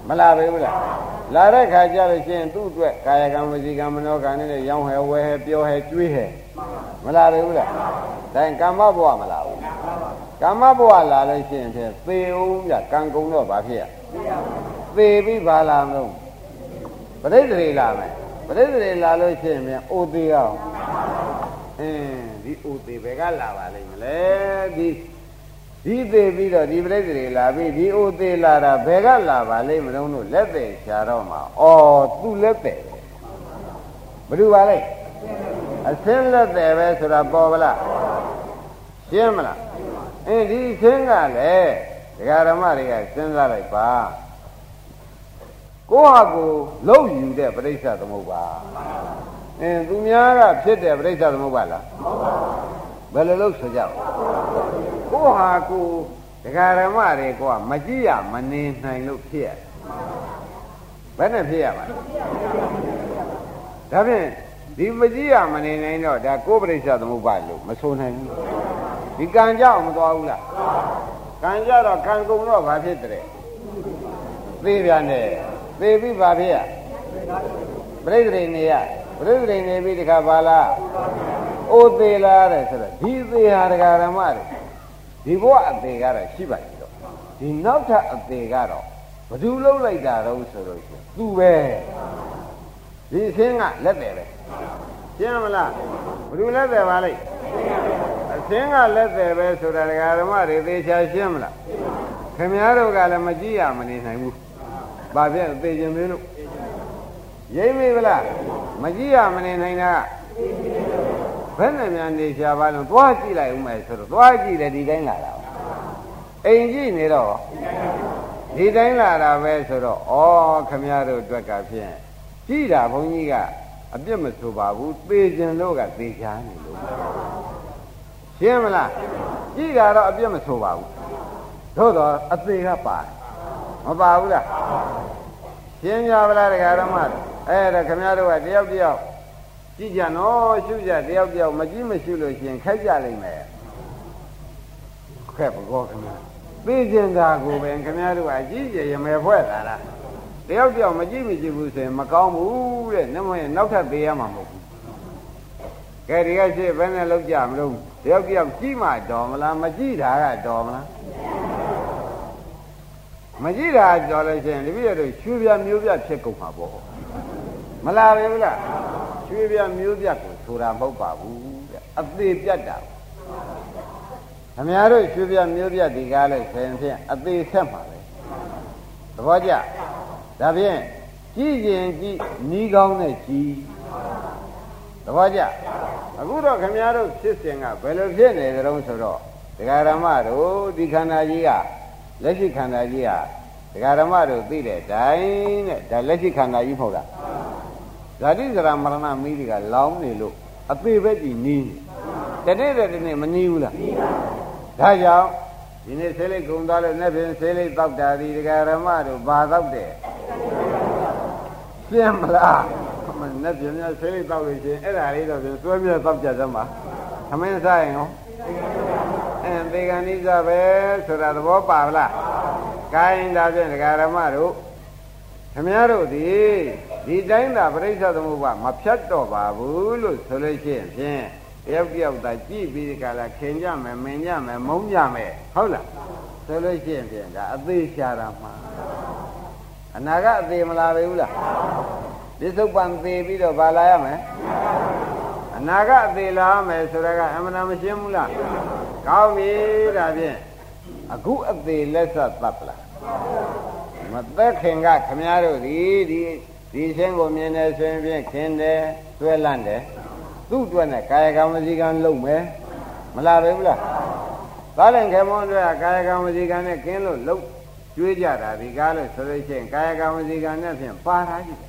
မလာပဲဘူးလားလာတဲ့ခါကျလို့ရှိရင်သူ့အတွက်ကာယကံဝစီကံမနောကံနဲ့ရောင်းဟဲဝဲဟဲပြောဟဲကျွေးဟဲမလာပဲဘူးလားဒါရင်ကာမဘဝမလာဘူးကာမဘဝလာလို့ရှိရင်ဖြင့်သေအောင်ပြကံကုံတော့ဘာဖြစ်ရသေပြီးဘာလာမလို့ပရိသေလာမယ်ပရိသေလာလို့ရှိရင်ပြန်အိုသေးအောင်အင်း ဒီအိုသေးဘယ်ကလာပါလိမ့်မလဲဒီဒီသေးပြီးတော့ဒီပရိသေလာပြီးဒီအိုသေးလာတာဘယ်ကလာပါလိမ့်မလို့လို့လက်သေးရှာတော့မှာဩသူ့လက်သေးဘယ်လိုပါလဲအစင်းလက်သေးပဲဆိုတာပေါ်ဗလားရှင်းမလားအင်းဒီရှင်းကလည်းဒကာဓမ္မတွေကစဉ်းစားလိုက်ပါကိုဟာကိုလုံယူတဲ့ပြိဿသမုပ္ပါ အင်းသူများကဖြစ်တဲ့ပြိဿသမုပ္ပါလားဘယ်လိုလုပ်ဆိုကြကိုဟာကိုဒကာဓမ္မတွေကမကြည့်ရမနေနိုင်လို့ဖြစ်ရဘယ်နဲ့ဖြစ်ရပါလဲဒါဖြင့်ဒီမကြည့်ရမနေနိုင်တော့ဒါကိုပြိဿသမုပ္ပါလို့မဆိုနိုင်ဘူးဒီကံကြောက်မသွားဘူးလားကံကြတော့ကံကုန်တော့ဘာဖြစ်တဲ့သေပြန်တယ်သေပြီးဘာဖြစ်ရပြိဿရိနေရ ပြိဿရိနေပြီးတခါပါလားအိုသေးလားတဲ့ဆိုတော့ဒီသေးဟာဒကာရမတွေဒီဘဝအသေးကတော့ရှိပါပြီတော့ဒီနောက်ထပ်အသေးကတော့ဘယ်သူလုံးလိုက်တာတော့ဆိုလို့ရှိရင်သူပဲဒီအင်းကလက်တယ်ပဲရှင်းမလားဘယ်သူလက်တယ်ပါလိမ့်အစင်းကလက်တယ်ပဲဆိုတာဒကာဓမ္မတွေသေချာရှင်းမလားခင်ဗျားတို့ကလည်းမကြည့်ရမနေနိုင်ဘူးဘာဖြစ်သေခြင်းမင်းတို့ရိမ့်မိဗလား မကြည့်ရမနေနိုင်တာဘယ်နဲ့များနေရှာပါလို့သွားကြည့်လိုက်ဦးမယ်ဆိုတော့သွားကြည့်တယ်ဒီတိုင်းလာတာအိမ်ကြည့်နေတော့အဒီတိုင်းလာတာပဲဆိုတော့ဩခမရတို့အတွက်ကဖြင့်ကြည်တာဘုန်းကြီးကအပြစ်မဆိုပါဘူးသေခြင်းလို့ကသေချာနေလို့ရှင်းမလားကြည်တာတော့အပြစ်မဆိုပါဘူးသို့တော့အသေးကပါတယ်မပါဘူးလားရှင်းကြပါလားတရားဓမ္မ အဲ့ဒါခမရတို့ကတယောက်တယောက်ကြည့်ကြနော်ရှုကြတယောက်တယောက်မကြည့်မရှုလို့ရှိရင်ခက်ကြလိမ့်မယ်ခက်ဘောခင်ဗျာသိကျင်တာကိုပဲခင်ဗျားတို့အကြည့်ကြရမယ်ဖွဲ့လာတာတယောက်တယောက်မကြည့်မကြည့်ဘူးဆိုရင်မကောင်းဘူးတဲ့နမရဲ့နောက်ထပ်သေးရမှာမဟုတ်ဘူးကဲဒီကရှိဘယ်နဲ့လောက်ကြမလို့တယောက်တယောက်ကြည့်မှတော်မလားမကြည့်တာကတော်မလားမကြည့်တာတော်လို့ရှိရင်တပည့်တို့ရွှေပြမျိုးပြဖြစ်ကုန်မှာပေါ့ မလားပဲဘူးလားရွှေပြမျိုးပြကိုဆိုတာမဟုတ်ပါဘူးတဲ့အသေးပြတ်တာခမည်းတော်ရွှေပြမျိုးပြဒီကားလို့ဆိုရင်ဖြင့်အသေးဆက်မှာပဲသဘောကျဒါဖြင့်ကြည့်ရင်ကြည့်နီးကောင်းနဲ့ကြည့်သဘောကျအခုတော့ခမည်းတော်ဖြစ်စဉ်ကဘယ်လိုဖြစ်နေကြတုံးဆိုတော့ဒကာရမတို့ဒီခန္ဓာကြီးကလက်ရှိခန္ဓာကြီးကဒကာရမတို့သိတဲ့အတိုင်းတဲ့ဒါလက်ရှိခန္ဓာကြီးမဟုတ်လား ဇာတိဇရာမရဏမိတွေကလောင်းနေလို့အပေပဲကြည်နီးတနေ့တည်းတနေ့မနီးဘူးလားနီးပါဒါကြောင့်ဒီနေ့ဆေးလိတ်ကုံသွားလို့နေ့ပြင်ဆေးလိတ်တောက်တာဒီဒကာရမတို့ဘာတောက်တယ်ပြင်းမလားမနေ့ပြင်များဆေးလိတ်တောက်လို့ရှိရင်အဲ့ဒါလေးတော့ပြင်စွဲမြတ်တောက်ကြစမ်းပါသမင်းစားရင်ရောအဲသေကဏိစပဲဆိုတာသဘောပါလားကိုင်းဒါဖြင့်ဒကာရမတို့ခမည်းတော်ဒီ ဒီတိုင်းသာပြိဿသမုပ္ပါမဖြတ်တော့ပါဘူးလို့ဆိုလို့ရှိရင်ဖြင့်တယောက်တယောက်သာကြည့်ပြီးဒီကလာခင်ကြမယ်မင်ကြမယ်မုန်းကြမယ်ဟုတ်လားဆိုလို့ရှိရင်ဖြင့်ဒါအသေးရှာတာမှာအနာကအသေးမလာပဲဘူးလားပြစ္ဆုတ်ပံသေးပြီးတော့ဗာလာရမယ်အနာကအသေးလာမယ်ဆိုတာကအမှန်တမရှိဘူးလားကောင်းပြီဒါဖြင့်အခုအသေးလက်ဆက်တပ်လားမသက်ခင်ကခမည်းတော်ဒီဒီ ဒီရှင်းကိုမြင်နေဆိုရင်ဖြင့်ခင်တယ်တွဲလန့်တယ်သူ့အတွက်နဲ့ကာယကံဝစီကံလုပ်မယ်မလားပဲဘူးလားသားလည်းခေမွန်တို့ကကာယကံဝစီကံနဲ့ကင်းလို့လုပ်ကျွေးကြတာဒီကားလို့ဆိုလို့ရှိရင်ကာယကံဝစီကံနဲ့ဖြင့်ပါတာကြီး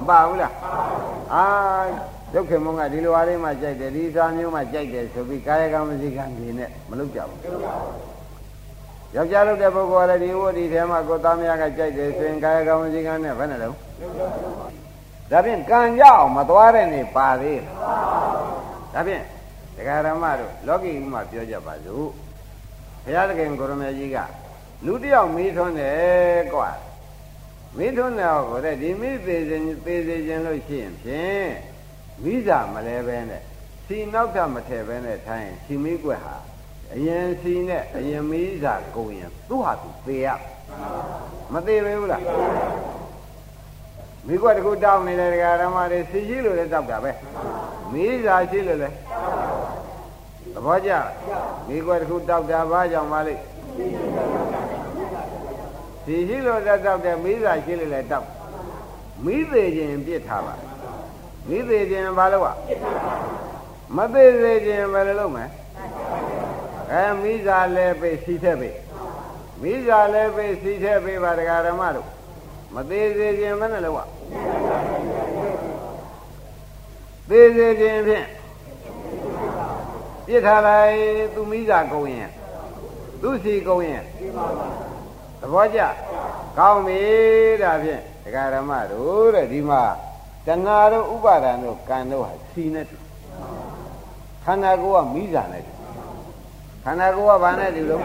မပါဘူးလားအာဒုက္ခမုံကဒီလိုအားလေးမှကြိုက်တယ်ဒီစာမျိုးမှကြိုက်တယ်ဆိုပြီးကာယကံဝစီကံဒီနဲ့မလုပ်ကြဘူး ယောက်ျားလုပ်တဲ့ပုဂ္ဂိုလ်ကလည်းဒီဝတ်ဒီထဲမှာကိုသားမယားကကြိုက်တယ်ဆိုရင်ကာယကံဝစီကံနဲ့ဘယ်နဲ့လုံးဒါဖြင့်ကံကြအောင်မသွားတဲ့နေပါသေးဒါဖြင့်ဒကာရမတို့လောကီဥမှာပြောကြပါစို့ဘုရားသခင်ကိုရမေကြီးကလူတယောက်မေးထွန်းတယ်ကွာမေးထွန်းတယ်ဟောတဲ့ဒီမိသေးစဉ်သေးစေခြင်းလို့ရှိရင်ဖြင့်မိစာမလဲပဲနဲ့စီနောက်ထမထည့်ပဲနဲ့ထိုင်စီမိကွက်ဟာ အရင်စီနဲ့အရင်မိစာကုန်ရင်သူ့ဟာသူသေရမသေးပဲဘူးလားမိကွက်တခုတောင်းနေတဲ့ဒကာရမတွေစီရှိလို့လည်းတောက်တာပဲမိစာရှိလို့လည်းသဘောကျမိကွက်တခုတောက်တာဘာကြောင့်ပါလိမ့်စီရှိလို့လည်းတောက်တယ်မိစာရှိလို့လည်းတောက်မိသေးခြင်းပြစ်ထားပါမိသေးခြင်းဘာလို့อ่ะမသေးသေးခြင်းဘယ်လိုလုပ်မလဲ အဲမိစာလည်းပဲစီထက်ပဲမိစာလည်းပဲစီထက်ပဲပါဒကာရမတို့မသေးသေးခြင်းဘယ်နဲ့လို့อ่ะသေးသေးခြင်းဖြင့်ပြစ်ထားလိုက်သူမိစာကုန်ရင်သူစီကုန်ရင်သဘောကျကောင်းပြီဒါဖြင့်ဒကာရမတို့တဲ့ဒီမှာတဏှာတို့ဥပါဒံတို့ကံတို့ဟာစီနဲ့တူခန္ဓာကိုယ်ကမိစာနဲ့တူခ န္ဓာကိုယ်ကဘာနဲ့တူလို့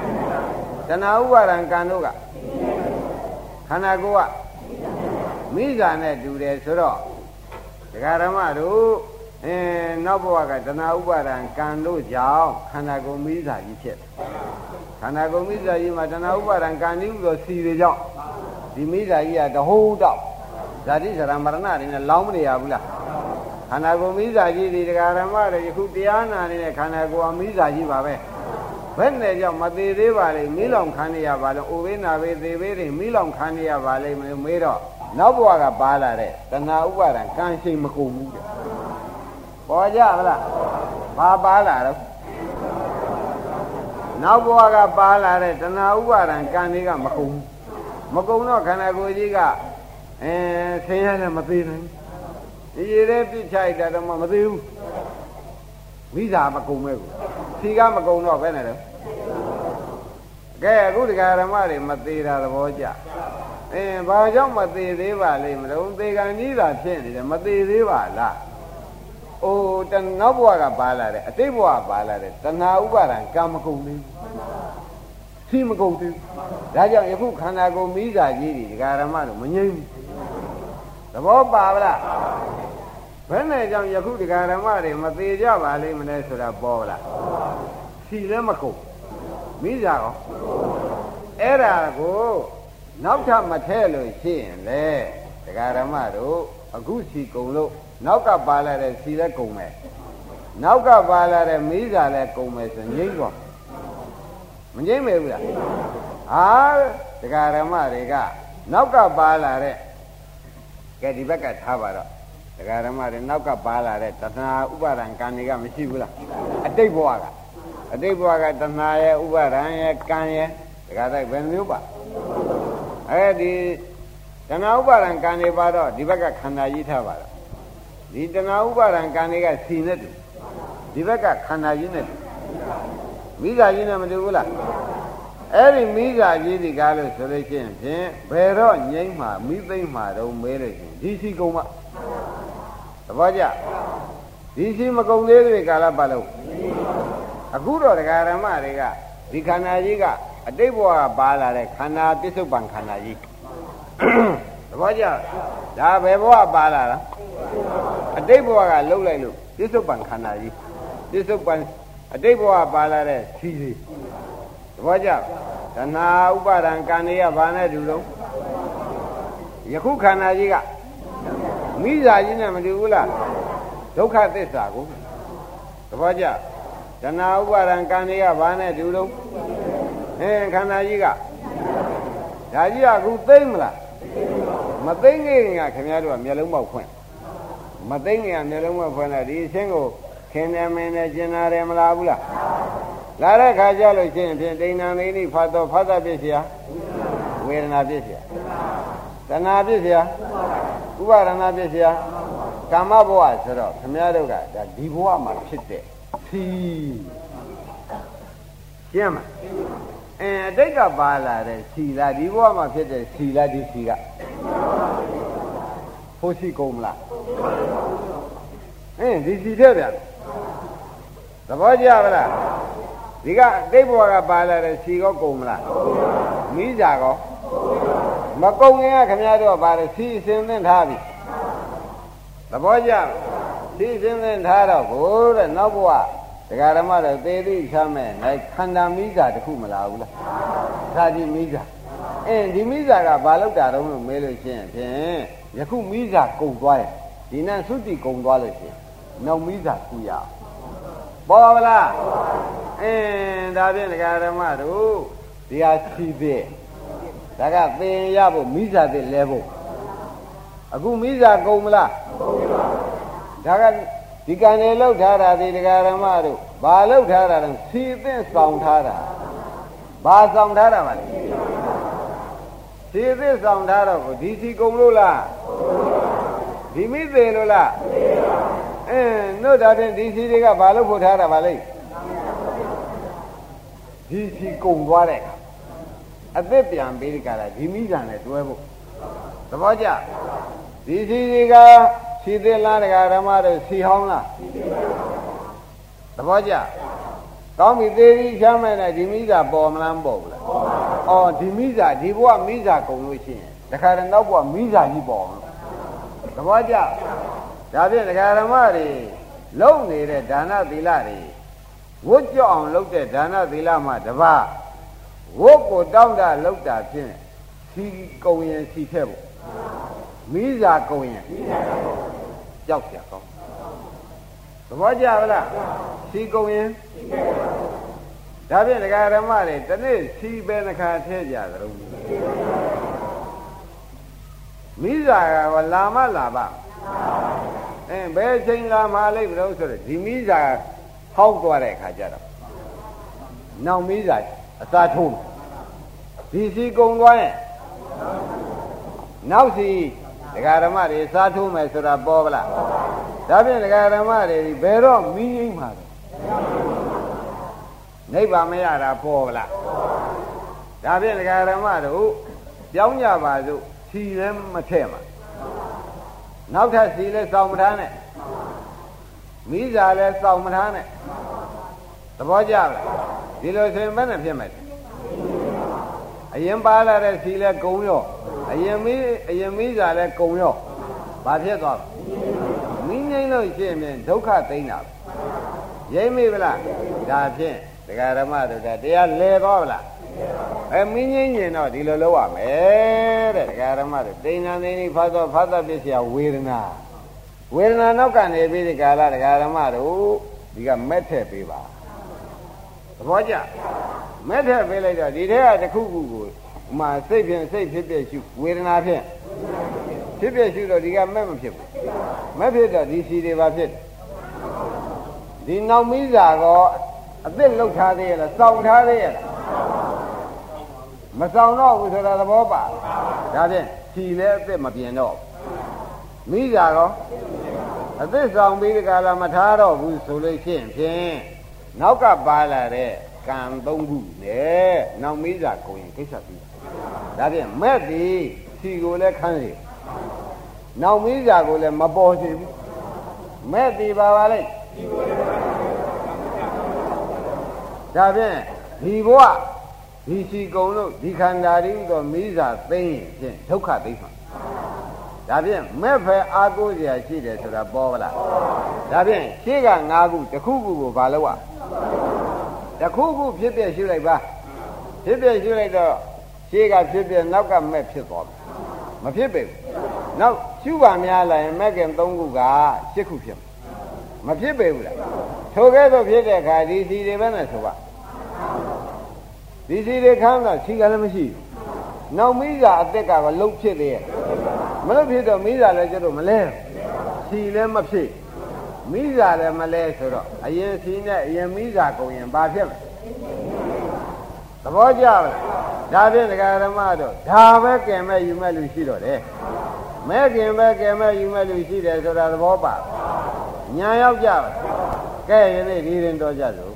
တဏှာဥပါဒံကံတို့ကခန္ဓာကိုယ်ကမိစာနဲ့တူတယ်ဆိုတော့ဒကာရမတို့အဲနောက်ဘဝကတဏှာဥပါဒံကံတို့ကြောင့်ခန္ဓာကိုယ်မိစာကြီးဖြစ်ခန္ဓာကိုယ်မိစာကြီးမှာတဏှာဥပါဒံကံဒီဥသောစီတွေကြောင့်ဒီမိစာကြီးကတဟုံးတော့ဇာတိဇရာမရဏတွေနဲ့လောင်းမနေရဘူးလားခန္ဓာကိုယ်မိစာကြီးဒီဒကာရမတွေယခုတရားနာနေတဲ့ခန္ဓာကိုယ်အမိစာကြီးပါပဲ ဘယ်နဲ့ကြောင့်မသေးသေးပါလေမိလောင်ခံရပါလို့အိုဘေးနာဘေးသေဘေးတွေမိလောင်ခံရပါလိမ့်မယ်မေးတော့နောက်ဘဝကပါလာတဲ့တဏှာဥပါဒံကံရှိမကုန်ဘူးတဲ့ပေါ်ကြမလားဘာပါလာတော့နောက်ဘဝကပါလာတဲ့တဏှာဥပါဒံကံတွေကမကုန်ဘူးမကုံတော့ခန္ဓာကိုယ်ကြီးကအဲဆင်းရဲလည်းမသေးနိုင်ဒီရည်တဲ့ပြစ်ချိုက်တာတော့မသေးဘူး မိသားမကုံမဲ့ကိုစီကမကုံတော့ဘယ်နဲ့လဲကဲအခုဒီဃာရမတွေမသေးတာသဘောကျအင်းဘာကြောင့်မသေးသေးပါလိမ့်မလို့သေကံကြီးသာဖြစ်နေတယ်မသေးသေးပါလားအိုးတနောက်ဘဝကပါလာတယ်အတိတ်ဘဝပါလာတယ်တဏှာဥပါဒံကံမကုန်သေးဘူးစီမကုန်သေးဘူးဒါကြောင့်ယခုခန္ဓာကိုယ်မိစာကြီးတွေဒကာရမတို့မငြိမ့်ဘူးသဘောပါဗလား ဘယ်နဲ့ကြောင့်ယခုဒကာရမတွေမသေးကြပါလိမ့်မလဲဆိုတာပေါ်ဗလားစီလည်းမကုန်မိစာရောအဲ့ဒါကိုနောက်ထပ်မထဲလို့ရှိရင်လေဒကာရမတို့အခုစီကုံလို့နောက်ကပါလာတဲ့စီလည်းကုံမယ်နောက်ကပါလာတဲ့မိစာလည်းကုံမယ်ဆိုငြိမ့်တော့မငြိမ့်မေဘူးလားဟာဒကာရမတွေကနောက်ကပါလာတဲ့ကဲဒီဘက်ကထားပါတော့ ဒကာရမတွေနောက်ကပါလာတဲ့တဏှာဥပါဒံကံတွေကမရှိဘူးလားအတိတ်ဘဝကအတိတ်ဘဝကတဏှာရဲ့ဥပါဒံရဲ့ကံရဲ့ဒကာတိုက်ဘယ်မျိုးပါအဲဒီတဏှာဥပါဒံကံတွေပါတော့ဒီဘက်ကခန္ဓာကြီးထားပါတော့ဒီတဏှာဥပါဒံကံတွေကစီနဲ့တူဒီဘက်ကခန္ဓာကြီးနဲ့တူမိဂါကြီးနဲ့မတူဘူးလားအဲ့ဒီမိဂါကြီးဒီကားလို့ဆိုလို့ရှိရင်ဖြင့်ဘယ်တော့ငိမ့်မှာမိသိမ့်မှာတော့မဲလို့ရှိရင်ဒီစီကုံမ သဘောကျဒီစီမကုံသေးတဲ့ကာလပတ်လို့အခုတော့ဒကာရမတွေကဒီခန္ဓာကြီးကအတိတ်ဘဝကပါလာတဲ့ခန္ဓာပစ္စုပန်ခန္ဓာကြီးသဘောကျဒါဘယ်ဘဝပါလာလားအတိတ်ဘဝကလှုပ်လိုက်လို့ပစ္စုပန်ခန္ဓာကြီးပစ္စုပန်အတိတ်ဘဝပါလာတဲ့ဖြီးလေးသဘောကျတဏှာဥပါဒံကံရဘာနဲ့တူလုံးယခုခန္ဓာကြီးက မိစာကြီးနဲ့မတူဘူးလားဒုက္ခသစ္စာကိုသဘောကျတဏှာဥပါဒံကံရဘာနဲ့တူလုံးအဲခန္ဓာကြီးကဒါကြီးကအခုသိမ့်မလားမသိမ့်ခင်ကခင်ဗျားတို့ကမျက်လုံးပေါက်ဖွင့်မသိမ့်ခင်ကမျက်လုံးပေါက်ဖွင့်တော့ဒီအချင်းကိုခင်တယ်မင်းနဲ့ကျင်နာတယ်မလားဘူးလားလာတဲ့ခါကျလို့ရှိရင်ဖြင့်ဒိဏံလေးနိဖတ်တော်ဖတ်တာပြည့်เสียဝေဒနာပြည့်เสีย တဏှာပြည့်เสียဥပါဒနာပြည့်เสียကာမဘဝဆိုတော့ခမည်းတော်ကဒါဒီဘဝမှာဖြစ်တဲ့ဖြီးရှင်းမအဲအတိတ်ကပါလာတဲ့စီလာဒီဘဝမှာဖြစ်တဲ့စီလာဒီစီကဖို့ရှိကုန်မလားအင်းဒီစီတဲ့ဗျာသဘောကျပါလားဒီကတိတ်ဘဝကပါလာတဲ့စီကောကုန်မလားမိစာကော မကုန်ရင်ကခင်ဗျားတို့ကပါတယ်စီအစင်းသင်ထားပြီသဘောကျစီအစင်းသင်ထားတော့ဘိုးတဲ့နောက်ဘဝဒကာဓမ္မတော့သေသိချမ်းမဲ့နိုင်ခန္ဓာမိစာတခုမလာဘူးလားသာဒီမိစာအင်းဒီမိစာကဘာလောက်တာတော့လို့မေးလို့ရှိရင်ဖြင့်ယခုမိစာကုန်သွားရင်ဒီနံသုတိကုန်သွားလို့ရှိရင်နောက်မိစာကူရအောင်ပေါ်ပါလားအင်းဒါဖြင့်ဒကာဓမ္မတို့ဒီဟာစီသေး ဒါကသင်ရဖို့မိစာသေးလဲဖို့အခုမိစာကုန်မလားဒါကဒီကံတွေလောက်ထားတာဒီဒကာဓမ္မတို့ဘာလောက်ထားတာလဲစီသင့်ဆောင်ထားတာဘာဆောင်ထားတာပါလဲစီသင့်ဆောင်ထားတော့ဒီစီကုန်လို့လားဒီမိသေးလို့လားအင်းတို့ဒါဖြင့်ဒီစီတွေကဘာလို့ဖို့ထားတာပါလဲဒီစီကုန်သွားတဲ့အခါ အသက်ပြန်ပေးဒီကလာဒီမိဆန်နဲ့တွဲဖို့သဘောကျဒီစီတွေကစီသေးလားဒကာဓမ္မတို့စီဟောင်းလားသဘောကျကောင်းပြီသေးပြီးချမ်းမဲ့နဲ့ဒီမိစာပေါ်မလားမပေါ်ဘူးလားအော်ဒီမိစာဒီဘဝမိစာကုန်လို့ရှိရင်တခါတည်းနောက်ဘဝမိစာကြီးပေါ်အောင်သဘောကျဒါဖြင့်ဒကာဓမ္မတွေလုံနေတဲ့ဒါနသီလတွေဝတ်ကြောအောင်လုပ်တဲ့ဒါနသီလမှတပါ ဝတ်ကိုတောင်းတလုပ်တာဖြင့်စီကုံရင်စီဖက်ဖို့မိစာကုံရင်ကြောက်ကြကောင်းသဘောကျပါလားစီကုံရင်ဒါဖြင့်ဒကာဓမ္မတွေတနေ့စီပဲနှခါထဲကြသလုံးမိစာကလာမလာပါအင်းဘယ်ချိန်လာမှလိမ့်မလို့ဆိုတော့ဒီမိစာဟောက်သွားတဲ့အခါကျတော့နောက်မိစာ အသာထုံးဒီစီကုံသွားရင်နောက်စီဒကာဓမ္မတွေစားထိုးမယ်ဆိုတာပေါ်ပလားဒါဖြင့်ဒကာဓမ္မတွေဘယ်တော့မီးငိမ့်မှာလဲနိဗ္ဗာန်မရတာပေါ်ပလားဒါဖြင့်ဒကာဓမ္မတို့ပြောင်းကြပါစို့ခြီလည်းမထည့်မှာနောက်ထပ်စီလည်းစောင့်မထားနဲ့မိစားလည်းစောင့်မထားနဲ့သဘောကျလား ဒီလိုဆိုရင်ဘယ်နဲ့ဖြစ်မလဲအရင်ပါလာတဲ့စီလဲကုံရောအရင်မီးအရင်မီးစားလဲကုံရောဘာဖြစ်သွားလဲမီးငိမ့်လို့ရှိရင်ဒုက္ခသိမ့်တာရိမ့်မိဗလားဒါဖြင့်ဒကာရမတို့တရားလဲသွားဗလားအဲမင်းငင်းရင်တော့ဒီလိုလုပ်ရမယ်တဲ့ဒကာရမတို့တိဏ္ဍာသိနေဖတ်တော့ဖတ်တပစ္စယဝေဒနာဝေဒနာနောက်ကနေပြီးဒီကာလဒကာရမတို့ဒီကမက်ထက်ပေးပါသ ဘောကျမက်ထက်ပေးလိုက်တော့ဒီထဲကတစ်ခုခုကိုမှစိတ်ဖြင့်စိတ်ဖြစ်ဖြစ်ရှုဝေဒနာဖြင့်ဖြစ်ဖြစ်ရှုတော့ဒီကမက်မဖြစ်ဘူးမက်ဖြစ်တော့ဒီစီတွေပါဖြစ်တယ်ဒီနောက်မိစာကောအစ်စ်လောက်ထားသေးရလားစောင့်ထားသေးရလားမဆောင်တော့ဘူးဆိုတာသဘောပါဒါဖြင့်ခြီလည်းအစ်စ်မပြင်တော့မိစာကောအသစ်ဆောင်ပြီးဒီကလာမထားတော့ဘူးဆိုလို့ရှိရင်ဖြင့် နောက်ကပါလာတဲ့ကံသုံးခုနဲ့နောက်မိစာကိုရင်ကိစ္စပြီးဒါဖြင့်မဲ့သည်ခြီကိုလည်းခန်းစီနောက်မိစာကိုလည်းမပေါ်စီဘူးမဲ့သည်ပါပါလိမ့်ဒါဖြင့်ဒီဘဝဒီစီကုံလို့ဒီခန္ဓာရင်းတော့မိစာသိမ့်ရင်ဖြင့်ဒုက္ခသိမ့်မှာ ဒါဖြင့်မဲ့ဖယ်အာကိုးเสียရှိတယ်ဆိုတာပေါ်ပါလားဒါဖြင့်ရှေ့က၅ခုတစ်ခုခုကိုဘာလို့ ਆ တစ်ခုခုဖြစ်ပြရှုလိုက်ပါဖြစ်ပြရှုလိုက်တော့ရှေ့ကဖြစ်ပြနောက်ကမဲ့ဖြစ်သွားပြီမဖြစ်ပေဘူးနောက်ရှုပါများလာရင်မဲ့ခင်၃ခုက၈ခုဖြစ်မဖြစ်ပေဘူးလားထိုကဲ့သို့ဖြစ်တဲ့အခါဒီစီတွေပဲနဲ့ဆိုပါဒီစီတွေခမ်းတာစီကလည်းမရှိဘူးနောက်မိစာအသက်ကကလှုပ်ဖြစ်သေးရဲ့ မလှုပ်ဖြစ်တော့မိစာလည်းကျတော့မလဲစီလည်းမဖြစ်မိစာလည်းမလဲဆိုတော့အရင်စီနဲ့အရင်မိစာကုန်ရင်ဘာဖြစ်မလဲသဘောကျလားဒါဖြင့်ဒကာဓမ္မတို့ဒါပဲကင်မဲ့ယူမဲ့လူရှိတော့တယ်မဲ့ကင်ပဲကင်မဲ့ယူမဲ့လူရှိတယ်ဆိုတာသဘောပါညာရောက်ကြပါကဲယနေ့ဒီရင်တော်ကြစို့